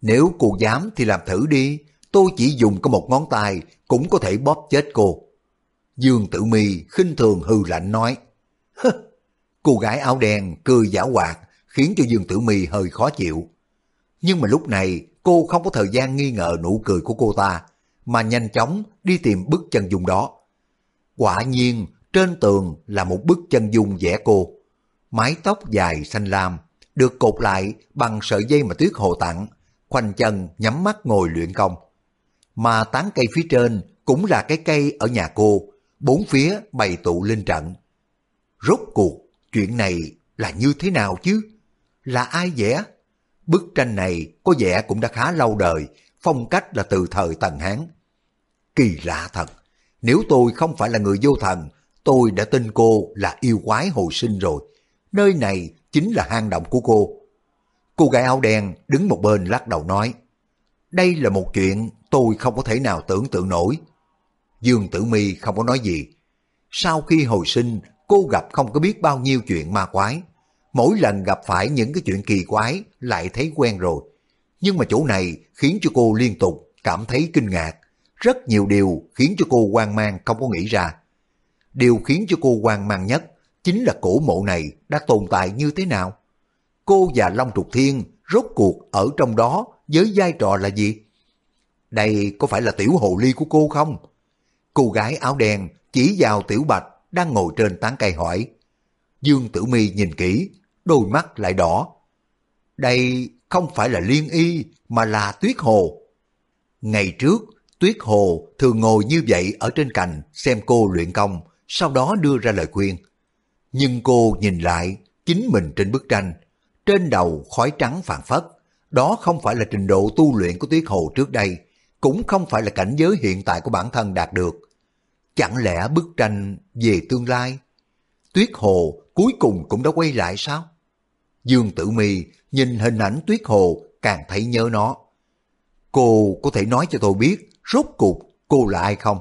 Nếu cô dám thì làm thử đi, tôi chỉ dùng có một ngón tay cũng có thể bóp chết cô. Dương Tử Mi khinh thường hư lạnh nói. cô gái áo đen cười giả hoạt khiến cho Dương Tử Mi hơi khó chịu. Nhưng mà lúc này cô không có thời gian nghi ngờ nụ cười của cô ta, mà nhanh chóng đi tìm bức chân dung đó. Quả nhiên, trên tường là một bức chân dung vẽ cô. Mái tóc dài xanh lam, được cột lại bằng sợi dây mà Tuyết Hồ tặng, khoanh chân nhắm mắt ngồi luyện công. Mà tán cây phía trên cũng là cái cây ở nhà cô, bốn phía bày tụ lên trận. Rốt cuộc, chuyện này là như thế nào chứ? Là ai vẽ? Bức tranh này có vẻ cũng đã khá lâu đời, phong cách là từ thời Tần Hán. Kỳ lạ thật, nếu tôi không phải là người vô thần, tôi đã tin cô là yêu quái hồi sinh rồi. Nơi này chính là hang động của cô. Cô gái áo đen đứng một bên lắc đầu nói, đây là một chuyện tôi không có thể nào tưởng tượng nổi. Dương Tử Mi không có nói gì. Sau khi hồi sinh, cô gặp không có biết bao nhiêu chuyện ma quái. Mỗi lần gặp phải những cái chuyện kỳ quái lại thấy quen rồi. Nhưng mà chỗ này khiến cho cô liên tục cảm thấy kinh ngạc. Rất nhiều điều khiến cho cô hoang mang không có nghĩ ra. Điều khiến cho cô hoang mang nhất chính là cổ mộ này đã tồn tại như thế nào. Cô và Long Trục Thiên rốt cuộc ở trong đó với vai trò là gì? Đây có phải là tiểu hồ ly của cô không? Cô gái áo đen chỉ vào tiểu bạch đang ngồi trên tán cây hỏi. Dương Tử Mi nhìn kỹ, đôi mắt lại đỏ. Đây không phải là liên y mà là tuyết hồ. Ngày trước, tuyết hồ thường ngồi như vậy ở trên cành xem cô luyện công, sau đó đưa ra lời khuyên. Nhưng cô nhìn lại chính mình trên bức tranh, trên đầu khói trắng phản phất. Đó không phải là trình độ tu luyện của tuyết hồ trước đây, cũng không phải là cảnh giới hiện tại của bản thân đạt được. Chẳng lẽ bức tranh về tương lai? Tuyết hồ cuối cùng cũng đã quay lại sao? Dương Tử Mi nhìn hình ảnh Tuyết Hồ càng thấy nhớ nó. Cô có thể nói cho tôi biết rốt cuộc cô là ai không?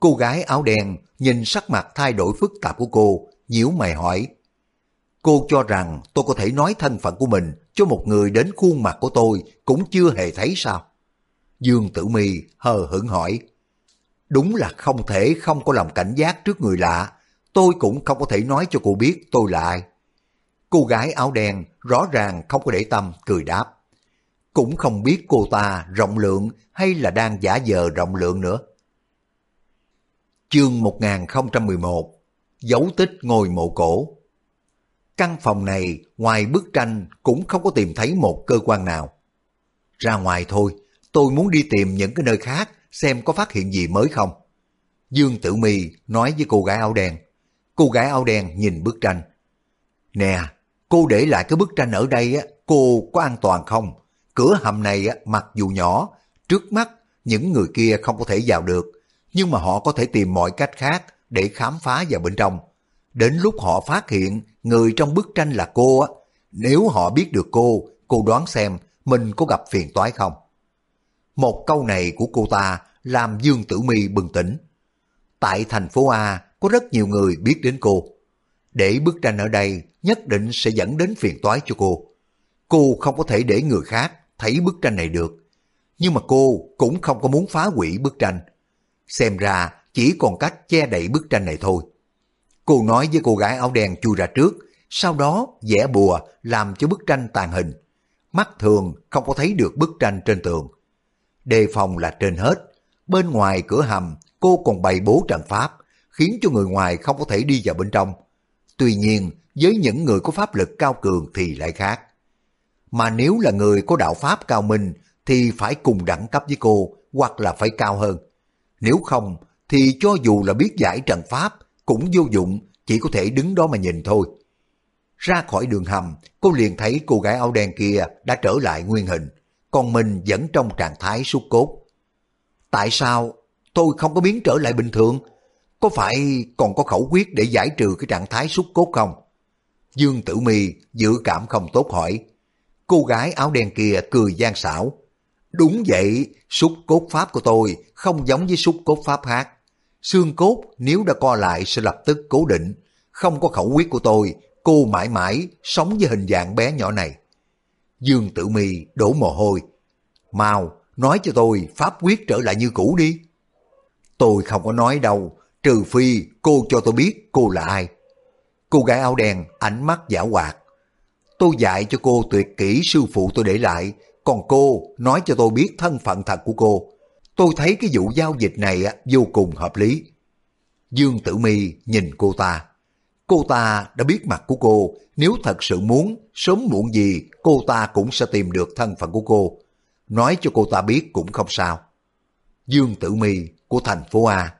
Cô gái áo đen nhìn sắc mặt thay đổi phức tạp của cô, nhíu mày hỏi. Cô cho rằng tôi có thể nói thân phận của mình cho một người đến khuôn mặt của tôi cũng chưa hề thấy sao? Dương Tử Mi hờ hững hỏi. Đúng là không thể không có lòng cảnh giác trước người lạ, tôi cũng không có thể nói cho cô biết tôi là ai. Cô gái áo đen rõ ràng không có để tâm, cười đáp. Cũng không biết cô ta rộng lượng hay là đang giả vờ rộng lượng nữa. Chương 1011 Dấu tích ngôi mộ cổ Căn phòng này ngoài bức tranh cũng không có tìm thấy một cơ quan nào. Ra ngoài thôi, tôi muốn đi tìm những cái nơi khác xem có phát hiện gì mới không. Dương Tử Mi nói với cô gái áo đen. Cô gái áo đen nhìn bức tranh. Nè, cô để lại cái bức tranh ở đây á, cô có an toàn không? Cửa hầm này á, mặc dù nhỏ, trước mắt những người kia không có thể vào được, nhưng mà họ có thể tìm mọi cách khác để khám phá vào bên trong. Đến lúc họ phát hiện người trong bức tranh là cô á, nếu họ biết được cô, cô đoán xem mình có gặp phiền toái không? Một câu này của cô ta làm Dương Tử Mi bừng tỉnh. Tại thành phố A có rất nhiều người biết đến cô. Để bức tranh ở đây nhất định sẽ dẫn đến phiền toái cho cô. Cô không có thể để người khác thấy bức tranh này được. Nhưng mà cô cũng không có muốn phá hủy bức tranh. Xem ra chỉ còn cách che đậy bức tranh này thôi. Cô nói với cô gái áo đen chui ra trước, sau đó vẽ bùa làm cho bức tranh tàn hình. Mắt thường không có thấy được bức tranh trên tường. Đề phòng là trên hết. bên ngoài cửa hầm cô còn bày bố trận pháp, khiến cho người ngoài không có thể đi vào bên trong. Tuy nhiên, với những người có pháp lực cao cường thì lại khác. Mà nếu là người có đạo pháp cao minh thì phải cùng đẳng cấp với cô hoặc là phải cao hơn. Nếu không thì cho dù là biết giải trận pháp cũng vô dụng, chỉ có thể đứng đó mà nhìn thôi. Ra khỏi đường hầm, cô liền thấy cô gái áo đen kia đã trở lại nguyên hình, còn mình vẫn trong trạng thái sút cốt. Tại sao tôi không có biến trở lại bình thường? Có phải còn có khẩu quyết để giải trừ cái trạng thái sút cốt không? Dương Tử Mi dự cảm không tốt hỏi. Cô gái áo đen kia cười gian xảo. Đúng vậy, xúc cốt pháp của tôi không giống với xúc cốt pháp khác. Xương cốt nếu đã co lại sẽ lập tức cố định. Không có khẩu quyết của tôi, cô mãi mãi sống với hình dạng bé nhỏ này. Dương Tử mì đổ mồ hôi. Mau, nói cho tôi pháp quyết trở lại như cũ đi. Tôi không có nói đâu, trừ phi cô cho tôi biết cô là ai. Cô gái áo đen ánh mắt giả hoạt. Tôi dạy cho cô tuyệt kỹ sư phụ tôi để lại, còn cô nói cho tôi biết thân phận thật của cô. Tôi thấy cái vụ giao dịch này vô cùng hợp lý. Dương Tử Mi nhìn cô ta. Cô ta đã biết mặt của cô, nếu thật sự muốn, sớm muộn gì cô ta cũng sẽ tìm được thân phận của cô. Nói cho cô ta biết cũng không sao. Dương Tử Mi của thành phố A.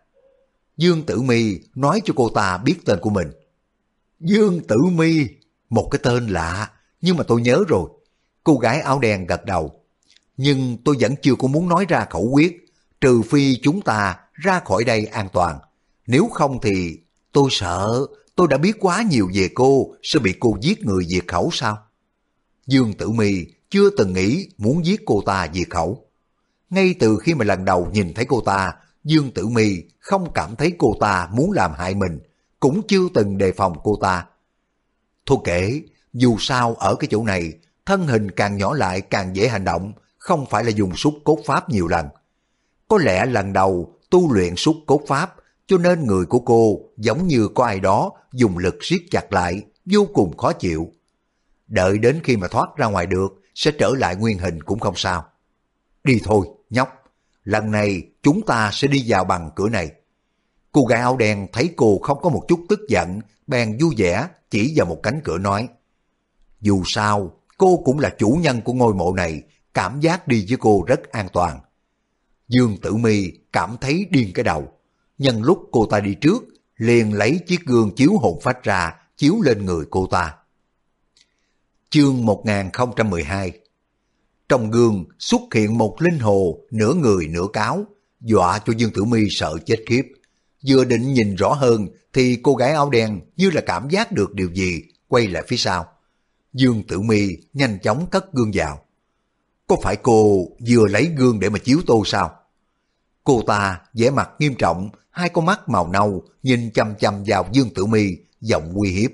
Dương Tử Mi nói cho cô ta biết tên của mình. Dương Tử Mi, một cái tên lạ, nhưng mà tôi nhớ rồi. Cô gái áo đen gật đầu. Nhưng tôi vẫn chưa có muốn nói ra khẩu quyết, trừ phi chúng ta ra khỏi đây an toàn. Nếu không thì tôi sợ tôi đã biết quá nhiều về cô sẽ bị cô giết người diệt khẩu sao? Dương Tử Mi chưa từng nghĩ muốn giết cô ta diệt khẩu. Ngay từ khi mà lần đầu nhìn thấy cô ta, Dương Tử Mi không cảm thấy cô ta muốn làm hại mình, cũng chưa từng đề phòng cô ta. Thôi kể, dù sao ở cái chỗ này, thân hình càng nhỏ lại càng dễ hành động, không phải là dùng xúc cốt pháp nhiều lần. Có lẽ lần đầu tu luyện xúc cốt pháp, cho nên người của cô giống như có ai đó dùng lực siết chặt lại, vô cùng khó chịu. Đợi đến khi mà thoát ra ngoài được, sẽ trở lại nguyên hình cũng không sao. Đi thôi, nhóc, lần này chúng ta sẽ đi vào bằng cửa này. Cô gái áo đen thấy cô không có một chút tức giận, bèn vui vẻ chỉ vào một cánh cửa nói. Dù sao, cô cũng là chủ nhân của ngôi mộ này, cảm giác đi với cô rất an toàn. Dương Tử Mi cảm thấy điên cái đầu. Nhân lúc cô ta đi trước, liền lấy chiếc gương chiếu hồn phách ra, chiếu lên người cô ta. Chương 1012 Trong gương xuất hiện một linh hồ nửa người nửa cáo, dọa cho Dương Tử Mi sợ chết khiếp. Vừa định nhìn rõ hơn thì cô gái áo đen như là cảm giác được điều gì, quay lại phía sau. Dương Tử Mi nhanh chóng cất gương vào. Có phải cô vừa lấy gương để mà chiếu tô sao? Cô ta vẻ mặt nghiêm trọng, hai con mắt màu nâu nhìn chăm chăm vào Dương Tử Mi, giọng uy hiếp.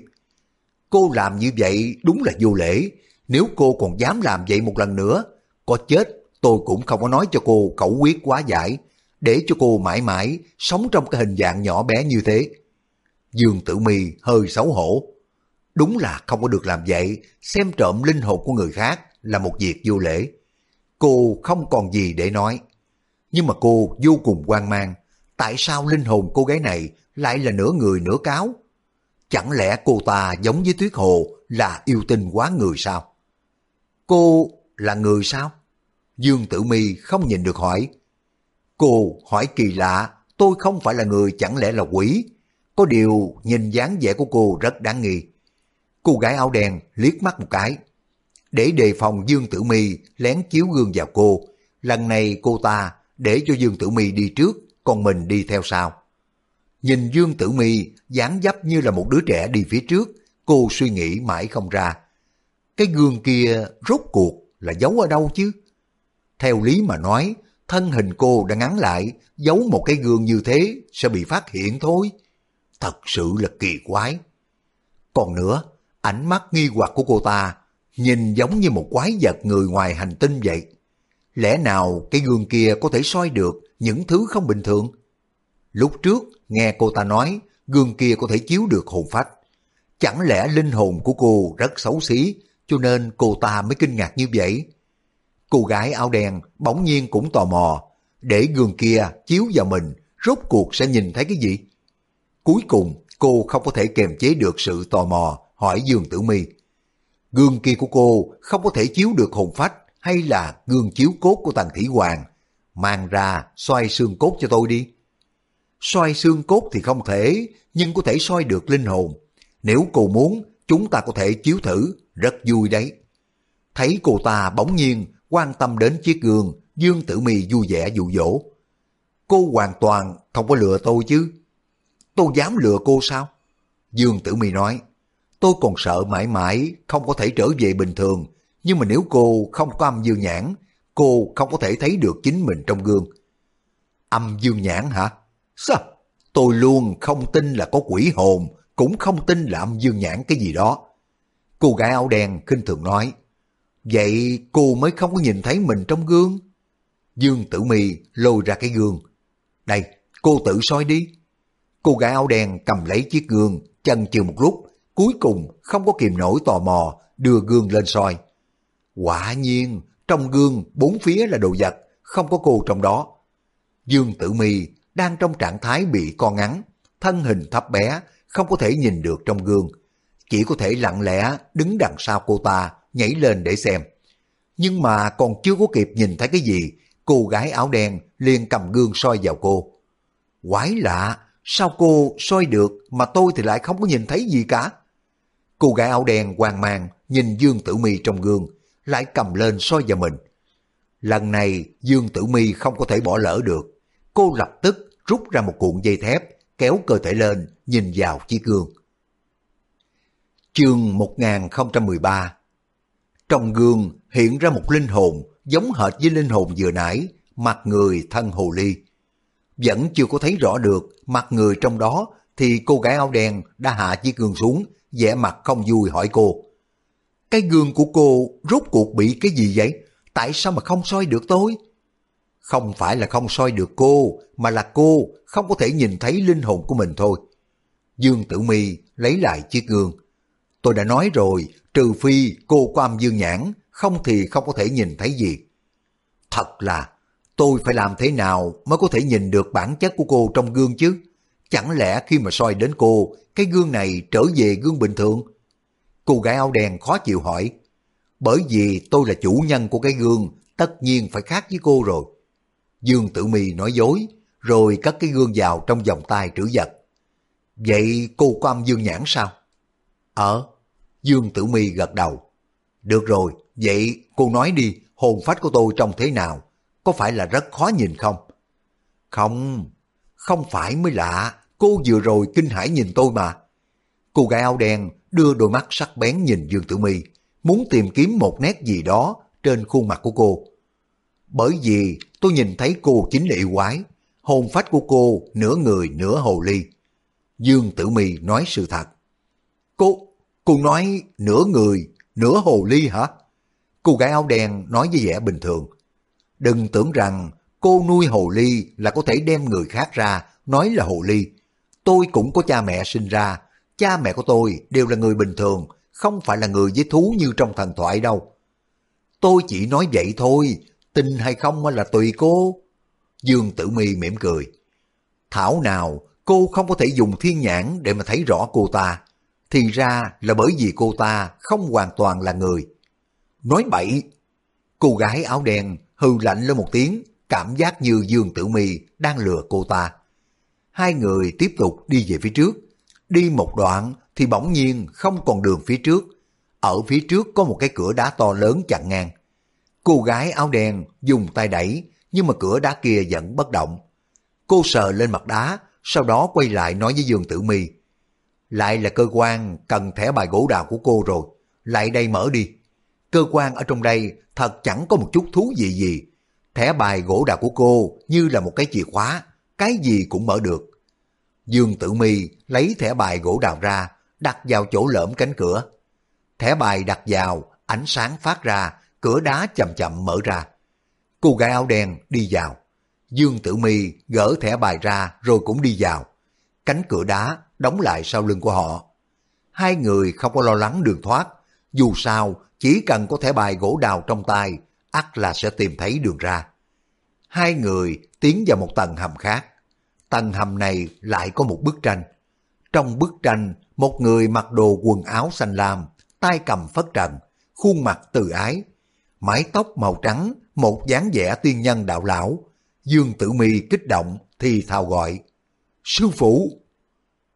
Cô làm như vậy đúng là vô lễ, nếu cô còn dám làm vậy một lần nữa, có chết tôi cũng không có nói cho cô cẩu quyết quá giải, để cho cô mãi mãi sống trong cái hình dạng nhỏ bé như thế. Dương Tử Mi hơi xấu hổ. Đúng là không có được làm vậy, xem trộm linh hồn của người khác là một việc vô lễ. Cô không còn gì để nói. Nhưng mà cô vô cùng quan mang. Tại sao linh hồn cô gái này lại là nửa người nửa cáo? Chẳng lẽ cô ta giống với Tuyết Hồ là yêu tinh quá người sao? Cô là người sao? Dương Tử Mi không nhìn được hỏi. Cô hỏi kỳ lạ, tôi không phải là người chẳng lẽ là quỷ? Có điều nhìn dáng vẻ của cô rất đáng nghi. Cô gái áo đen liếc mắt một cái. Để đề phòng Dương Tử Mi lén chiếu gương vào cô, lần này cô ta để cho Dương Tử Mi đi trước, còn mình đi theo sau. Nhìn Dương Tử Mi dáng dấp như là một đứa trẻ đi phía trước, cô suy nghĩ mãi không ra. Cái gương kia rốt cuộc là giấu ở đâu chứ? Theo lý mà nói, thân hình cô đã ngắn lại, giấu một cái gương như thế sẽ bị phát hiện thôi. Thật sự là kỳ quái. Còn nữa, ánh mắt nghi hoặc của cô ta nhìn giống như một quái vật người ngoài hành tinh vậy. Lẽ nào cái gương kia có thể soi được những thứ không bình thường? Lúc trước nghe cô ta nói gương kia có thể chiếu được hồn phách. Chẳng lẽ linh hồn của cô rất xấu xí cho nên cô ta mới kinh ngạc như vậy? Cô gái áo đen bỗng nhiên cũng tò mò. để gương kia chiếu vào mình, rốt cuộc sẽ nhìn thấy cái gì? Cuối cùng, cô không có thể kềm chế được sự tò mò, hỏi Dương Tử Mi. Gương kia của cô không có thể chiếu được hồn phách hay là gương chiếu cốt của Tần thủy hoàng. Mang ra xoay xương cốt cho tôi đi. Xoay xương cốt thì không thể, nhưng có thể xoay được linh hồn. Nếu cô muốn, chúng ta có thể chiếu thử, rất vui đấy. Thấy cô ta bỗng nhiên quan tâm đến chiếc gương, Dương Tử Mi vui vẻ dụ dỗ. Cô hoàn toàn không có lừa tôi chứ. Tôi dám lừa cô sao? Dương Tử Mi nói, tôi còn sợ mãi mãi không có thể trở về bình thường, nhưng mà nếu cô không có âm dương nhãn, cô không có thể thấy được chính mình trong gương. Âm dương nhãn hả? Sao? Tôi luôn không tin là có quỷ hồn, cũng không tin là âm dương nhãn cái gì đó. Cô gái áo đen khinh thường nói, vậy cô mới không có nhìn thấy mình trong gương. Dương Tử Mi lôi ra cái gương. Đây, cô tự soi đi. Cô gái áo đen cầm lấy chiếc gương, chân chừ một lúc, cuối cùng không có kìm nổi tò mò, đưa gương lên soi. Quả nhiên, trong gương bốn phía là đồ vật, không có cô trong đó. Dương Tử Mi đang trong trạng thái bị con ngắn, thân hình thấp bé, không có thể nhìn được trong gương. Chỉ có thể lặng lẽ đứng đằng sau cô ta, nhảy lên để xem. Nhưng mà còn chưa có kịp nhìn thấy cái gì, cô gái áo đen liền cầm gương soi vào cô. Quái lạ, sao cô soi được mà tôi thì lại không có nhìn thấy gì cả? Cô gái áo đen hoang mang nhìn Dương Tử Mi trong gương, lại cầm lên soi vào mình. Lần này Dương Tử Mi không có thể bỏ lỡ được. Cô lập tức rút ra một cuộn dây thép, kéo cơ thể lên, nhìn vào chiếc gương. Chương 1013 Trong gương hiện ra một linh hồn giống hệt với linh hồn vừa nãy, mặt người thân hồ ly. Vẫn chưa có thấy rõ được mặt người trong đó thì cô gái áo đen đã hạ chiếc gương xuống, vẻ mặt không vui hỏi cô. Cái gương của cô rốt cuộc bị cái gì vậy? Tại sao mà không soi được tôi? Không phải là không soi được cô, mà là cô không có thể nhìn thấy linh hồn của mình thôi. Dương Tử Mi lấy lại chiếc gương. Tôi đã nói rồi, trừ phi cô có âm dương nhãn, không thì không có thể nhìn thấy gì. Thật là, tôi phải làm thế nào mới có thể nhìn được bản chất của cô trong gương chứ? Chẳng lẽ khi mà soi đến cô, cái gương này trở về gương bình thường? Cô gái áo đen khó chịu hỏi. Bởi vì tôi là chủ nhân của cái gương, tất nhiên phải khác với cô rồi. Dương Tử Mi nói dối, rồi cất cái gương vào trong vòng tay trữ vật. Vậy cô có âm dương nhãn sao? Ờ, Dương Tử Mi gật đầu. Được rồi, vậy cô nói đi, hồn phách của tôi trông thế nào? Có phải là rất khó nhìn không? Không, không phải mới lạ, cô vừa rồi kinh hãi nhìn tôi mà. Cô gái áo đen đưa đôi mắt sắc bén nhìn Dương Tử Mi, muốn tìm kiếm một nét gì đó trên khuôn mặt của cô. Bởi vì tôi nhìn thấy cô chính là yêu quái, hồn phách của cô nửa người nửa hồ ly. Dương Tử Mi nói sự thật. Cô, cô nói nửa người, nửa hồ ly hả? Cô gái áo đen nói với vẻ bình thường. Đừng tưởng rằng cô nuôi hồ ly là có thể đem người khác ra nói là hồ ly. Tôi cũng có cha mẹ sinh ra, cha mẹ của tôi đều là người bình thường, không phải là người với thú như trong thần thoại đâu. Tôi chỉ nói vậy thôi, tin hay không là tùy cô. Dương Tử Mi mỉm cười. Thảo nào cô không có thể dùng thiên nhãn để mà thấy rõ cô ta. Thì ra là bởi vì cô ta không hoàn toàn là người. Nói bậy! Cô gái áo đen hư lạnh lên một tiếng, cảm giác như Dương Tử Mi đang lừa cô ta. Hai người tiếp tục đi về phía trước. Đi một đoạn thì bỗng nhiên không còn đường phía trước. Ở phía trước có một cái cửa đá to lớn chặn ngang. Cô gái áo đen dùng tay đẩy, nhưng mà cửa đá kia vẫn bất động. Cô sờ lên mặt đá, sau đó quay lại nói với Dương Tử Mi. Lại là cơ quan cần thẻ bài gỗ đào của cô rồi, lại đây mở đi. Cơ quan ở trong đây thật chẳng có một chút thú vị gì. Thẻ bài gỗ đào của cô như là một cái chìa khóa, cái gì cũng mở được. Dương Tử Mi lấy thẻ bài gỗ đào ra, đặt vào chỗ lõm cánh cửa. Thẻ bài đặt vào, ánh sáng phát ra, cửa đá chậm chậm mở ra. Cô gái áo đen đi vào. Dương Tử Mi gỡ thẻ bài ra rồi cũng đi vào. Cánh cửa đá đóng lại sau lưng của họ. Hai người không có lo lắng đường thoát. Dù sao, chỉ cần có thẻ bài gỗ đào trong tay, ắt là sẽ tìm thấy đường ra. Hai người tiến vào một tầng hầm khác. Tầng hầm này lại có một bức tranh. Trong bức tranh, một người mặc đồ quần áo xanh lam, tay cầm phất trần, khuôn mặt từ ái, mái tóc màu trắng, một dáng vẻ tiên nhân đạo lão. Dương Tử Mi kích động thì thào gọi, Sư phụ!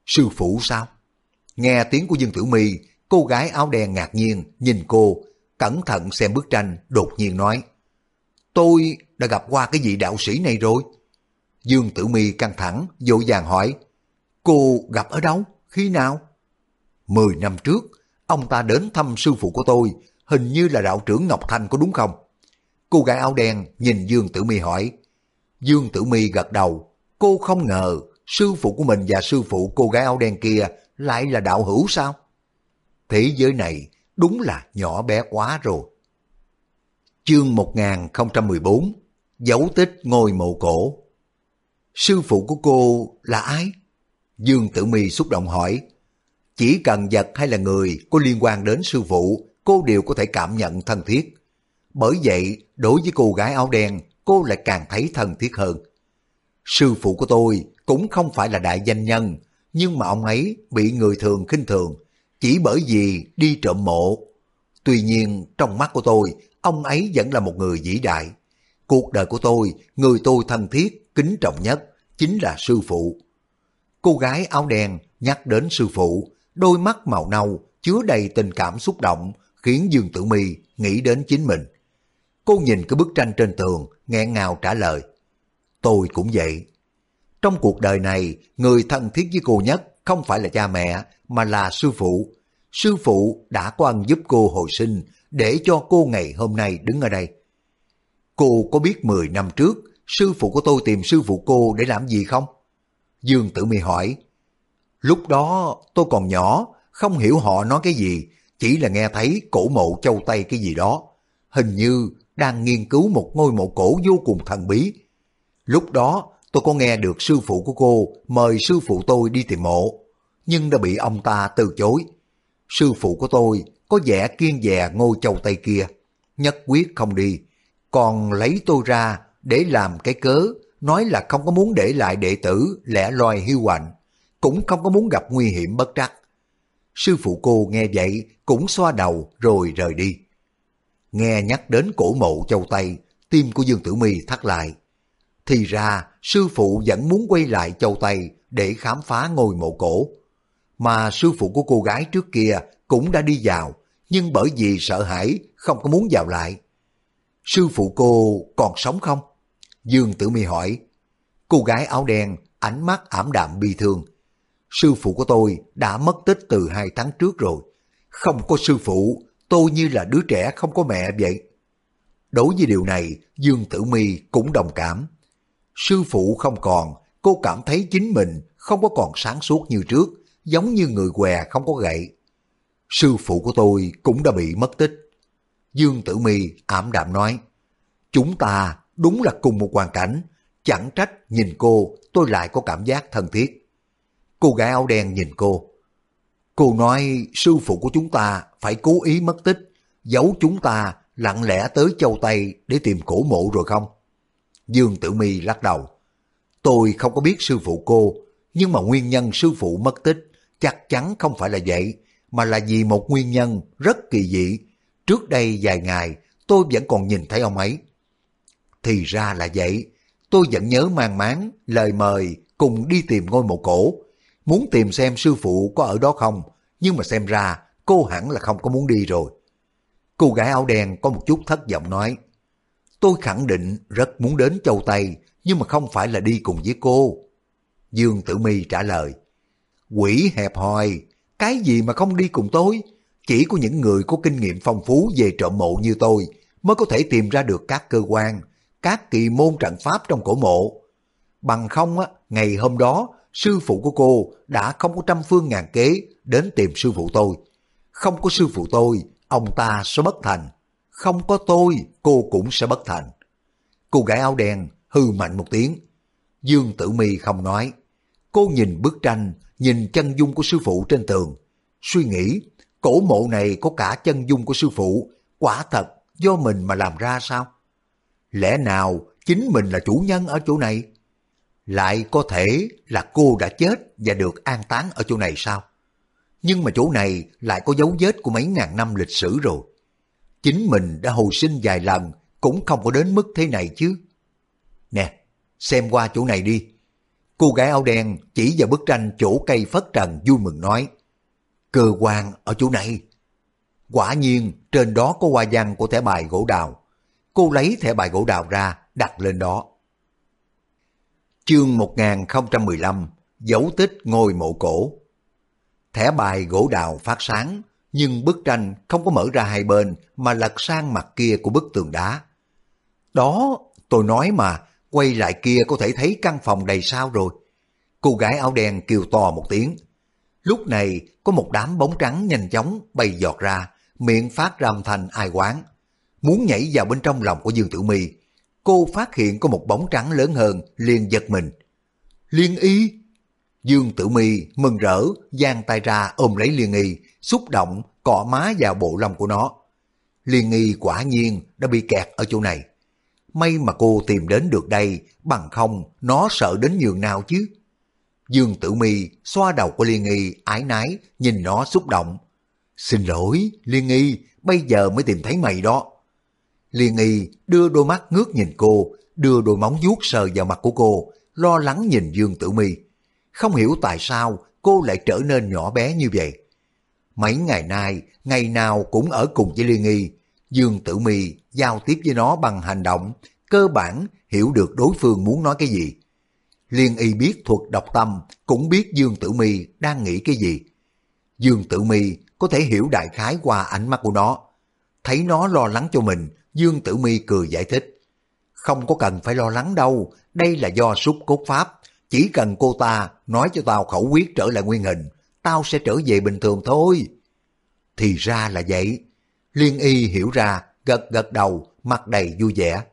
Sư phụ sao? Nghe tiếng của Dương Tử Mi, cô gái áo đen ngạc nhiên nhìn cô, cẩn thận xem bức tranh, đột nhiên nói, Tôi đã gặp qua cái vị đạo sĩ này rồi. Dương Tử Mi căng thẳng, dội vàng hỏi, Cô gặp ở đâu? Khi nào? Mười năm trước, ông ta đến thăm sư phụ của tôi, hình như là đạo trưởng Ngọc Thanh có đúng không? Cô gái áo đen nhìn Dương Tử Mi hỏi. Dương Tử Mi gật đầu, cô không ngờ sư phụ của mình và sư phụ cô gái áo đen kia lại là đạo hữu sao? Thế giới này đúng là nhỏ bé quá rồi. Chương 1014 Dấu tích ngôi mộ cổ Sư phụ của cô là ai? Dương Tử Mi xúc động hỏi. Chỉ cần vật hay là người có liên quan đến sư phụ, cô đều có thể cảm nhận thân thiết. Bởi vậy, đối với cô gái áo đen, cô lại càng thấy thân thiết hơn. Sư phụ của tôi cũng không phải là đại danh nhân, nhưng mà ông ấy bị người thường khinh thường, chỉ bởi vì đi trộm mộ. Tuy nhiên, trong mắt của tôi, ông ấy vẫn là một người vĩ đại. Cuộc đời của tôi, người tôi thân thiết, kính trọng nhất, chính là sư phụ. Cô gái áo đen nhắc đến sư phụ, đôi mắt màu nâu chứa đầy tình cảm xúc động, khiến Dương Tử Mi nghĩ đến chính mình. Cô nhìn cái bức tranh trên tường, nghẹn ngào trả lời. Tôi cũng vậy. Trong cuộc đời này, người thân thiết với cô nhất không phải là cha mẹ, mà là sư phụ. Sư phụ đã có ân giúp cô hồi sinh, để cho cô ngày hôm nay đứng ở đây. Cô có biết 10 năm trước, sư phụ của tôi tìm sư phụ cô để làm gì không? Dương Tử Mi hỏi. Lúc đó tôi còn nhỏ, không hiểu họ nói cái gì, chỉ là nghe thấy cổ mộ châu Tây cái gì đó. Hình như đang nghiên cứu một ngôi mộ cổ vô cùng thần bí. Lúc đó tôi có nghe được sư phụ của cô mời sư phụ tôi đi tìm mộ, nhưng đã bị ông ta từ chối. Sư phụ của tôi có vẻ kiên dè ngôi châu Tây kia, nhất quyết không đi, còn lấy tôi ra để làm cái cớ, nói là không có muốn để lại đệ tử lẻ loi hiu quạnh, cũng không có muốn gặp nguy hiểm bất trắc. Sư phụ cô nghe vậy cũng xoa đầu rồi rời đi. Nghe nhắc đến cổ mộ châu Tây, tim của Dương Tử Mi thắt lại. Thì ra, sư phụ vẫn muốn quay lại châu Tây để khám phá ngôi mộ cổ. Mà sư phụ của cô gái trước kia cũng đã đi vào, nhưng bởi vì sợ hãi không có muốn vào lại. Sư phụ cô còn sống không? Dương Tử Mi hỏi. Cô gái áo đen, ánh mắt ảm đạm bi thương. Sư phụ của tôi đã mất tích từ hai tháng trước rồi. Không có sư phụ, tôi như là đứa trẻ không có mẹ vậy. Đối với điều này, Dương Tử Mi cũng đồng cảm. Sư phụ không còn, cô cảm thấy chính mình không có còn sáng suốt như trước, giống như người què không có gậy. Sư phụ của tôi cũng đã bị mất tích. Dương Tử Mi ảm đạm nói, chúng ta đúng là cùng một hoàn cảnh, chẳng trách nhìn cô tôi lại có cảm giác thân thiết. Cô gái áo đen nhìn cô. Cô nói sư phụ của chúng ta phải cố ý mất tích, giấu chúng ta lặng lẽ tới châu Tây để tìm cổ mộ rồi không? Dương Tử Mi lắc đầu. Tôi không có biết sư phụ cô, nhưng mà nguyên nhân sư phụ mất tích chắc chắn không phải là vậy, mà là vì một nguyên nhân rất kỳ dị. Trước đây vài ngày, tôi vẫn còn nhìn thấy ông ấy. Thì ra là vậy, tôi vẫn nhớ mang máng lời mời cùng đi tìm ngôi mộ cổ. Muốn tìm xem sư phụ có ở đó không, nhưng mà xem ra cô hẳn là không có muốn đi rồi. Cô gái áo đen có một chút thất vọng nói, tôi khẳng định rất muốn đến châu Tây, nhưng mà không phải là đi cùng với cô. Dương Tử Mi trả lời, quỷ hẹp hòi, cái gì mà không đi cùng tôi? Chỉ có những người có kinh nghiệm phong phú về trộm mộ như tôi mới có thể tìm ra được các cơ quan, các kỳ môn trận pháp trong cổ mộ. Bằng không á, ngày hôm đó, sư phụ của cô đã không có trăm phương ngàn kế đến tìm sư phụ tôi. Không có sư phụ tôi, ông ta sẽ bất thành. Không có tôi, cô cũng sẽ bất thành. Cô gái áo đen hư mạnh một tiếng. Dương Tử Mi không nói. Cô nhìn bức tranh, nhìn chân dung của sư phụ trên tường. Suy nghĩ, cổ mộ này có cả chân dung của sư phụ, quả thật do mình mà làm ra sao? Lẽ nào chính mình là chủ nhân ở chỗ này. Lại có thể là cô đã chết và được an táng ở chỗ này sao? Nhưng mà chỗ này lại có dấu vết của mấy ngàn năm lịch sử rồi. Chính mình đã hồi sinh vài lần cũng không có đến mức thế này chứ. Nè, xem qua chỗ này đi. Cô gái áo đen chỉ vào bức tranh chỗ cây phất trần vui mừng nói. Cơ quan ở chỗ này. Quả nhiên trên đó có hoa văn của thẻ bài gỗ đào. Cô lấy thẻ bài gỗ đào ra đặt lên đó. Chương 1015 Dấu tích ngôi mộ cổ Thẻ bài gỗ đào phát sáng, nhưng bức tranh không có mở ra hai bên mà lật sang mặt kia của bức tường đá. Đó, tôi nói mà, quay lại kia có thể thấy căn phòng đầy sao rồi. Cô gái áo đen kêu to một tiếng. Lúc này có một đám bóng trắng nhanh chóng bay giọt ra, miệng phát ra âm thanh ai quán. Muốn nhảy vào bên trong lòng của Dương Tử Mi, cô phát hiện có một bóng trắng lớn hơn, liền giật mình. Liên y! Dương Tử Mi mừng rỡ, giang tay ra ôm lấy Liên y, xúc động, cọ má vào bộ lông của nó. Liên y quả nhiên đã bị kẹt ở chỗ này. May mà cô tìm đến được đây, bằng không nó sợ đến nhường nào chứ. Dương Tử Mi xoa đầu của Liên Nghi ái nái, nhìn nó xúc động. Xin lỗi, Liên Nghi, bây giờ mới tìm thấy mày đó. Liên Nghi đưa đôi mắt ngước nhìn cô, đưa đôi móng vuốt sờ vào mặt của cô, lo lắng nhìn Dương Tử Mi. Không hiểu tại sao cô lại trở nên nhỏ bé như vậy. Mấy ngày nay, ngày nào cũng ở cùng với Liên Nghi, Dương Tử Mi giao tiếp với nó bằng hành động, cơ bản hiểu được đối phương muốn nói cái gì. Liên y biết thuật độc tâm, cũng biết Dương Tử Mi đang nghĩ cái gì. Dương Tử Mi có thể hiểu đại khái qua ánh mắt của nó. Thấy nó lo lắng cho mình, Dương Tử Mi cười giải thích. Không có cần phải lo lắng đâu, đây là do xúc cốt pháp. Chỉ cần cô ta nói cho tao khẩu quyết trở lại nguyên hình, tao sẽ trở về bình thường thôi. Thì ra là vậy. Liên y hiểu ra, gật gật đầu, mặt đầy vui vẻ.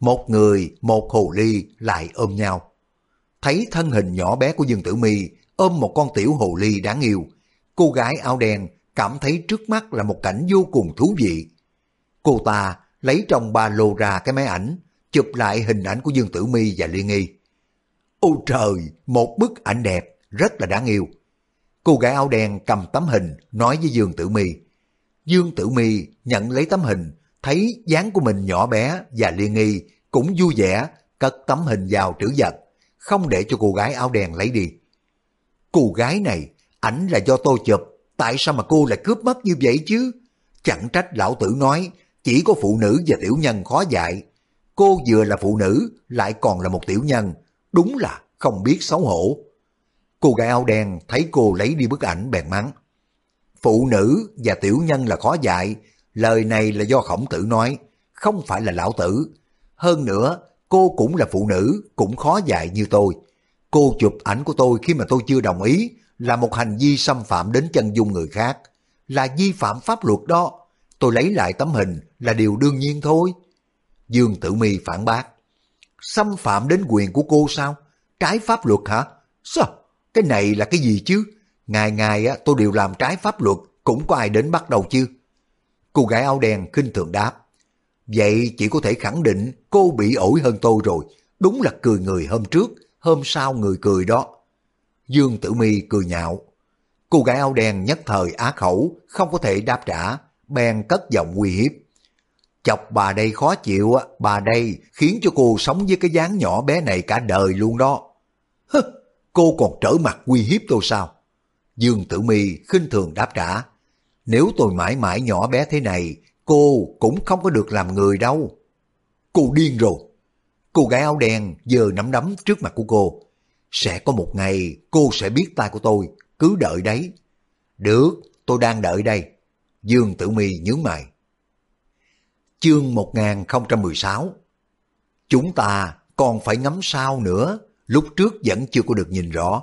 Một người, một hồ ly lại ôm nhau. Thấy thân hình nhỏ bé của Dương Tử Mi ôm một con tiểu hồ ly đáng yêu, cô gái áo đen cảm thấy trước mắt là một cảnh vô cùng thú vị. Cô ta lấy trong ba lô ra cái máy ảnh, chụp lại hình ảnh của Dương Tử Mi và Liên Nghi. Ôi trời, một bức ảnh đẹp, rất là đáng yêu. Cô gái áo đen cầm tấm hình nói với Dương Tử Mi. Dương Tử Mi nhận lấy tấm hình, thấy dáng của mình nhỏ bé và Liên Nghi cũng vui vẻ cất tấm hình vào trữ vật, không để cho cô gái áo đen lấy đi. Cô gái này, ảnh là do tôi chụp, tại sao mà cô lại cướp mất như vậy chứ? Chẳng trách lão tử nói, chỉ có phụ nữ và tiểu nhân khó dạy. Cô vừa là phụ nữ, lại còn là một tiểu nhân, đúng là không biết xấu hổ. Cô gái áo đen thấy cô lấy đi bức ảnh bèn mắng. Phụ nữ và tiểu nhân là khó dạy, lời này là do khổng tử nói, không phải là lão tử. Hơn nữa, cô cũng là phụ nữ, cũng khó dạy như tôi. Cô chụp ảnh của tôi khi mà tôi chưa đồng ý là một hành vi xâm phạm đến chân dung người khác, là vi phạm pháp luật đó. Tôi lấy lại tấm hình là điều đương nhiên thôi. Dương Tử Mi phản bác. Xâm phạm đến quyền của cô sao? Trái pháp luật hả? Sao? Cái này là cái gì chứ? Ngày ngày á, tôi đều làm trái pháp luật, cũng có ai đến bắt đầu chứ? Cô gái áo đen khinh thường đáp. Vậy chỉ có thể khẳng định cô bị ổi hơn tôi rồi. Đúng là cười người hôm trước, hôm sau người cười đó. Dương Tử Mi cười nhạo. Cô gái áo đen nhất thời á khẩu, không có thể đáp trả, bèn cất giọng uy hiếp. Chọc bà đây khó chịu, bà đây khiến cho cô sống với cái dáng nhỏ bé này cả đời luôn đó. Hứ, cô còn trở mặt uy hiếp tôi sao? Dương Tử Mi khinh thường đáp trả. Nếu tôi mãi mãi nhỏ bé thế này, cô cũng không có được làm người đâu. Cô điên rồi. Cô gái áo đen giờ nắm đấm trước mặt của cô. Sẽ có một ngày cô sẽ biết tay của tôi, cứ đợi đấy. Được, tôi đang đợi đây. Dương Tử Mi nhướng mày. Chương 1016 Chúng ta còn phải ngắm sao nữa, lúc trước vẫn chưa có được nhìn rõ.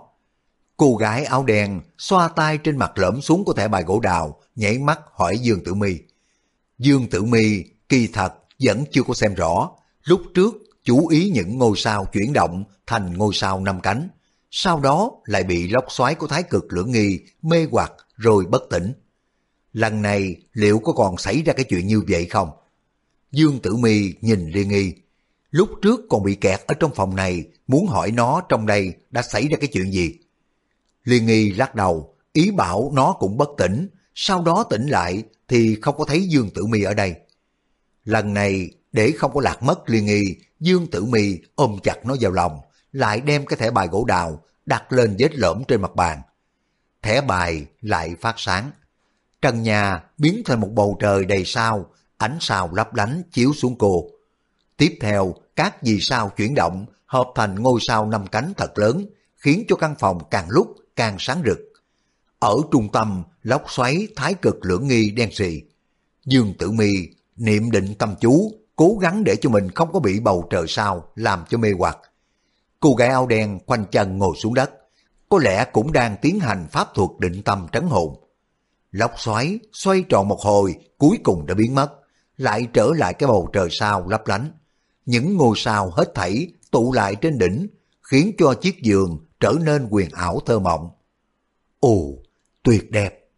Cô gái áo đen xoa tay trên mặt lõm xuống của thẻ bài gỗ đào, nhảy mắt hỏi Dương Tử Mi. Dương Tử Mi kỳ thật vẫn chưa có xem rõ, lúc trước chú ý những ngôi sao chuyển động thành ngôi sao năm cánh, sau đó lại bị lốc xoáy của thái cực lưỡng nghi mê hoặc rồi bất tỉnh. Lần này liệu có còn xảy ra cái chuyện như vậy không? Dương Tử Mi nhìn Liên Nghi. lúc trước còn bị kẹt ở trong phòng này, muốn hỏi nó trong đây đã xảy ra cái chuyện gì. Liên nghi lắc đầu, ý bảo nó cũng bất tỉnh, sau đó tỉnh lại thì không có thấy Dương Tử Mi ở đây. Lần này, để không có lạc mất Liên nghi, Dương Tử Mi ôm chặt nó vào lòng, lại đem cái thẻ bài gỗ đào đặt lên vết lõm trên mặt bàn. Thẻ bài lại phát sáng. Trần nhà biến thành một bầu trời đầy sao, ánh sao lấp lánh chiếu xuống cô. Tiếp theo, các vì sao chuyển động hợp thành ngôi sao năm cánh thật lớn, khiến cho căn phòng càng lúc càng sáng rực. Ở trung tâm, lốc xoáy thái cực lưỡng nghi đen xì. Dương Tử Mi niệm định tâm chú, cố gắng để cho mình không có bị bầu trời sao làm cho mê hoặc. Cô gái áo đen khoanh chân ngồi xuống đất, có lẽ cũng đang tiến hành pháp thuật định tâm trấn hồn. Lốc xoáy xoay tròn một hồi, cuối cùng đã biến mất, lại trở lại cái bầu trời sao lấp lánh. Những ngôi sao hết thảy tụ lại trên đỉnh, khiến cho chiếc giường trở nên quyền ảo thơ mộng. Ồ, tuyệt đẹp!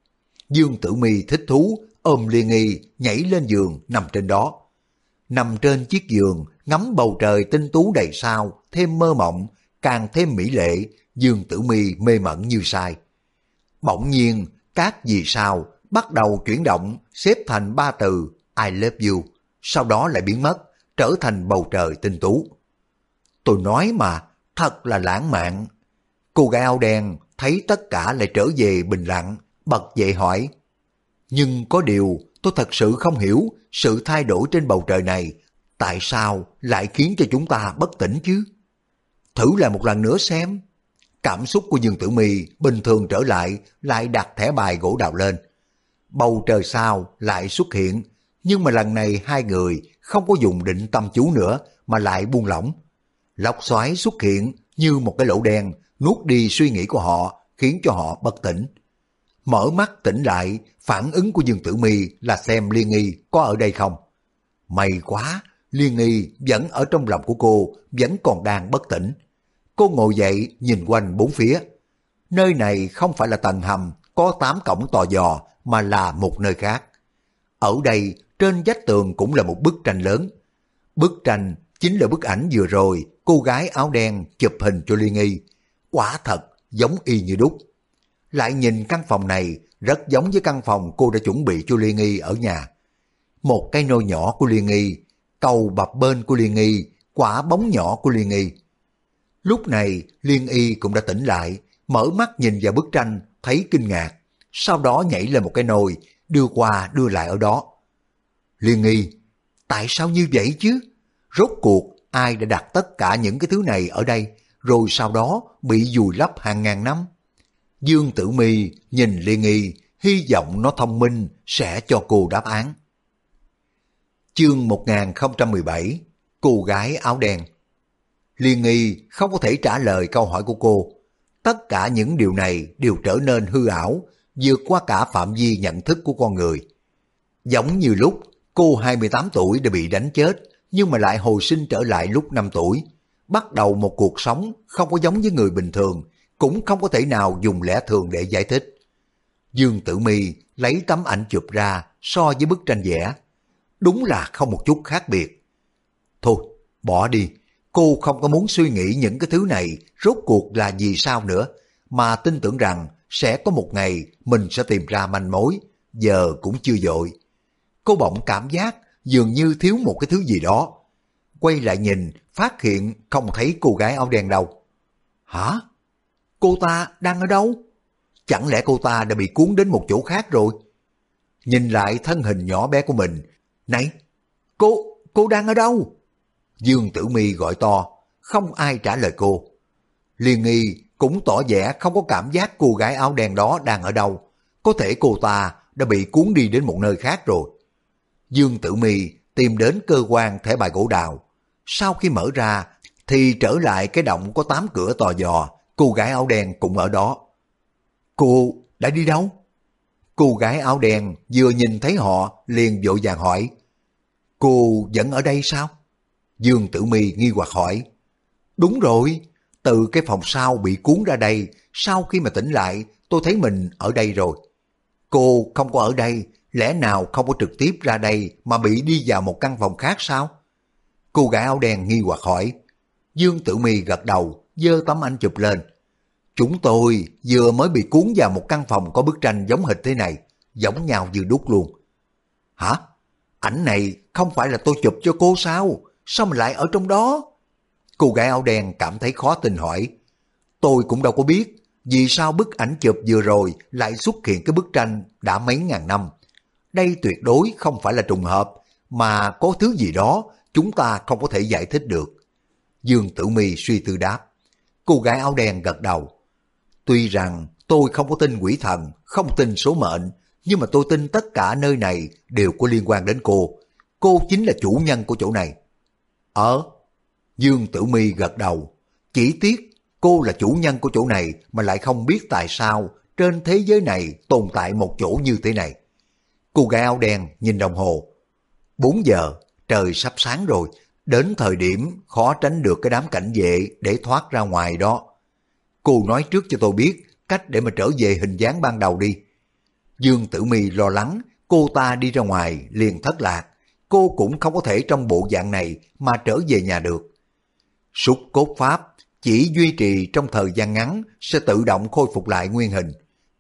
Dương Tử Mi thích thú, ôm liên nghi, nhảy lên giường, nằm trên đó. Nằm trên chiếc giường, ngắm bầu trời tinh tú đầy sao, thêm mơ mộng, càng thêm mỹ lệ, Dương Tử Mi mê mẩn như sai. Bỗng nhiên, các vì sao bắt đầu chuyển động, xếp thành ba từ I love you, sau đó lại biến mất, trở thành bầu trời tinh tú. Tôi nói mà, thật là lãng mạn. Cô gái áo đen thấy tất cả lại trở về bình lặng, bật dậy hỏi. Nhưng có điều tôi thật sự không hiểu sự thay đổi trên bầu trời này tại sao lại khiến cho chúng ta bất tỉnh chứ? Thử lại một lần nữa xem. Cảm xúc của Dương Tử Mi bình thường trở lại lại đặt thẻ bài gỗ đào lên. Bầu trời sao lại xuất hiện nhưng mà lần này hai người không có dùng định tâm chú nữa mà lại buông lỏng. Lọc xoáy xuất hiện như một cái lỗ đen nuốt đi suy nghĩ của họ khiến cho họ bất tỉnh. Mở mắt tỉnh lại, phản ứng của Dương Tử Mi là xem Liên Nghi có ở đây không. May quá, Liên Nghi vẫn ở trong lòng của cô, vẫn còn đang bất tỉnh. Cô ngồi dậy nhìn quanh bốn phía. Nơi này không phải là tầng hầm có tám cổng tò dò mà là một nơi khác. Ở đây trên vách tường cũng là một bức tranh lớn. Bức tranh chính là bức ảnh vừa rồi cô gái áo đen chụp hình cho Liên Nghi. Quả thật giống y như đúc. Lại nhìn căn phòng này rất giống với căn phòng cô đã chuẩn bị cho Liên Nghi ở nhà. Một cái nôi nhỏ của Liên Nghi, cầu bập bên của Liên Nghi, quả bóng nhỏ của Liên Nghi. Lúc này Liên Y cũng đã tỉnh lại, mở mắt nhìn vào bức tranh, thấy kinh ngạc, sau đó nhảy lên một cái nồi, đưa qua đưa lại ở đó. Liên Y, tại sao như vậy chứ? Rốt cuộc ai đã đặt tất cả những cái thứ này ở đây, rồi sau đó bị vùi lấp hàng ngàn năm? Dương Tử Mi nhìn Liên nghi, hy vọng nó thông minh sẽ cho cô đáp án. Chương 1017 Cô gái áo đen Liên nghi không có thể trả lời câu hỏi của cô. Tất cả những điều này đều trở nên hư ảo, vượt qua cả phạm vi nhận thức của con người. Giống như lúc Cô 28 tuổi đã bị đánh chết, nhưng mà lại hồi sinh trở lại lúc 5 tuổi. Bắt đầu một cuộc sống không có giống với người bình thường, cũng không có thể nào dùng lẽ thường để giải thích. Dương Tử Mi lấy tấm ảnh chụp ra so với bức tranh vẽ. Đúng là không một chút khác biệt. Thôi, bỏ đi. Cô không có muốn suy nghĩ những cái thứ này rốt cuộc là gì sao nữa, mà tin tưởng rằng sẽ có một ngày mình sẽ tìm ra manh mối, giờ cũng chưa dội cô bỗng cảm giác dường như thiếu một cái thứ gì đó. Quay lại nhìn, phát hiện không thấy cô gái áo đen đâu. Hả? Cô ta đang ở đâu? Chẳng lẽ cô ta đã bị cuốn đến một chỗ khác rồi? Nhìn lại thân hình nhỏ bé của mình. Này, cô, cô đang ở đâu? Dương Tử Mi gọi to, không ai trả lời cô. Liên nghi cũng tỏ vẻ không có cảm giác cô gái áo đen đó đang ở đâu. Có thể cô ta đã bị cuốn đi đến một nơi khác rồi. Dương Tử Mi tìm đến cơ quan thẻ bài gỗ đào. Sau khi mở ra thì trở lại cái động có tám cửa tò dò, cô gái áo đen cũng ở đó. Cô đã đi đâu? Cô gái áo đen vừa nhìn thấy họ liền vội vàng hỏi. Cô vẫn ở đây sao? Dương Tử Mi nghi hoặc hỏi. Đúng rồi, từ cái phòng sau bị cuốn ra đây, sau khi mà tỉnh lại tôi thấy mình ở đây rồi. Cô không có ở đây lẽ nào không có trực tiếp ra đây mà bị đi vào một căn phòng khác sao? Cô gái áo đen nghi hoặc hỏi. Dương Tử Mi gật đầu, giơ tấm ảnh chụp lên. Chúng tôi vừa mới bị cuốn vào một căn phòng có bức tranh giống hệt thế này, giống nhau như đúc luôn. Hả? Ảnh này không phải là tôi chụp cho cô sao? Sao mình lại ở trong đó? Cô gái áo đen cảm thấy khó tin hỏi. Tôi cũng đâu có biết, vì sao bức ảnh chụp vừa rồi lại xuất hiện cái bức tranh đã mấy ngàn năm. Đây tuyệt đối không phải là trùng hợp, mà có thứ gì đó chúng ta không có thể giải thích được. Dương Tử Mi suy tư đáp. Cô gái áo đen gật đầu. Tuy rằng tôi không có tin quỷ thần, không tin số mệnh, nhưng mà tôi tin tất cả nơi này đều có liên quan đến cô. Cô chính là chủ nhân của chỗ này. Ờ, Dương Tử Mi gật đầu. Chỉ tiếc cô là chủ nhân của chỗ này mà lại không biết tại sao trên thế giới này tồn tại một chỗ như thế này. Cô gái áo đen nhìn đồng hồ. 4 giờ, trời sắp sáng rồi, đến thời điểm khó tránh được cái đám cảnh vệ để thoát ra ngoài đó. Cô nói trước cho tôi biết cách để mà trở về hình dáng ban đầu đi. Dương Tử Mi lo lắng, cô ta đi ra ngoài liền thất lạc. Cô cũng không có thể trong bộ dạng này mà trở về nhà được. Súc cốt pháp chỉ duy trì trong thời gian ngắn sẽ tự động khôi phục lại nguyên hình.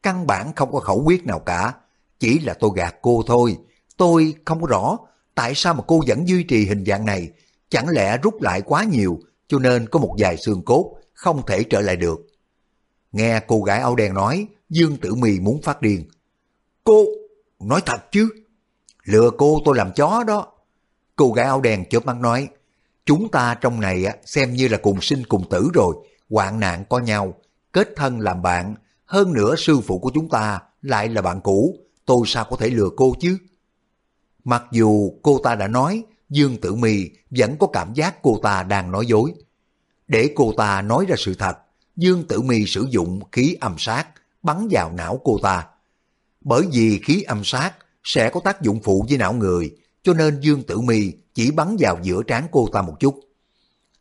Căn bản không có khẩu quyết nào cả. Chỉ là tôi gạt cô thôi. Tôi không có rõ tại sao mà cô vẫn duy trì hình dạng này. Chẳng lẽ rút lại quá nhiều cho nên có một vài xương cốt không thể trở lại được. Nghe cô gái áo đen nói, Dương Tử Mì muốn phát điên. Cô, nói thật chứ? Lừa cô tôi làm chó đó. Cô gái áo đen chớp mắt nói, chúng ta trong này xem như là cùng sinh cùng tử rồi, hoạn nạn có nhau, kết thân làm bạn, hơn nữa sư phụ của chúng ta lại là bạn cũ, tôi sao có thể lừa cô chứ? Mặc dù cô ta đã nói, Dương Tử Mi vẫn có cảm giác cô ta đang nói dối. Để cô ta nói ra sự thật, Dương Tử Mi sử dụng khí âm sát bắn vào não cô ta. Bởi vì khí âm sát sẽ có tác dụng phụ với não người, cho nên Dương Tử Mi chỉ bắn vào giữa trán cô ta một chút.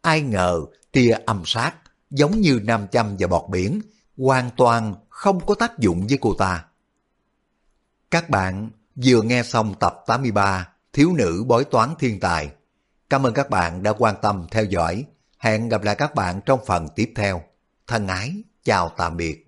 Ai ngờ tia âm sát giống như nam châm và bọt biển, hoàn toàn không có tác dụng với cô ta. Các bạn vừa nghe xong tập 83 Thiếu nữ bói toán thiên tài. Cảm ơn các bạn đã quan tâm theo dõi. Hẹn gặp lại các bạn trong phần tiếp theo. Thân ái, chào tạm biệt.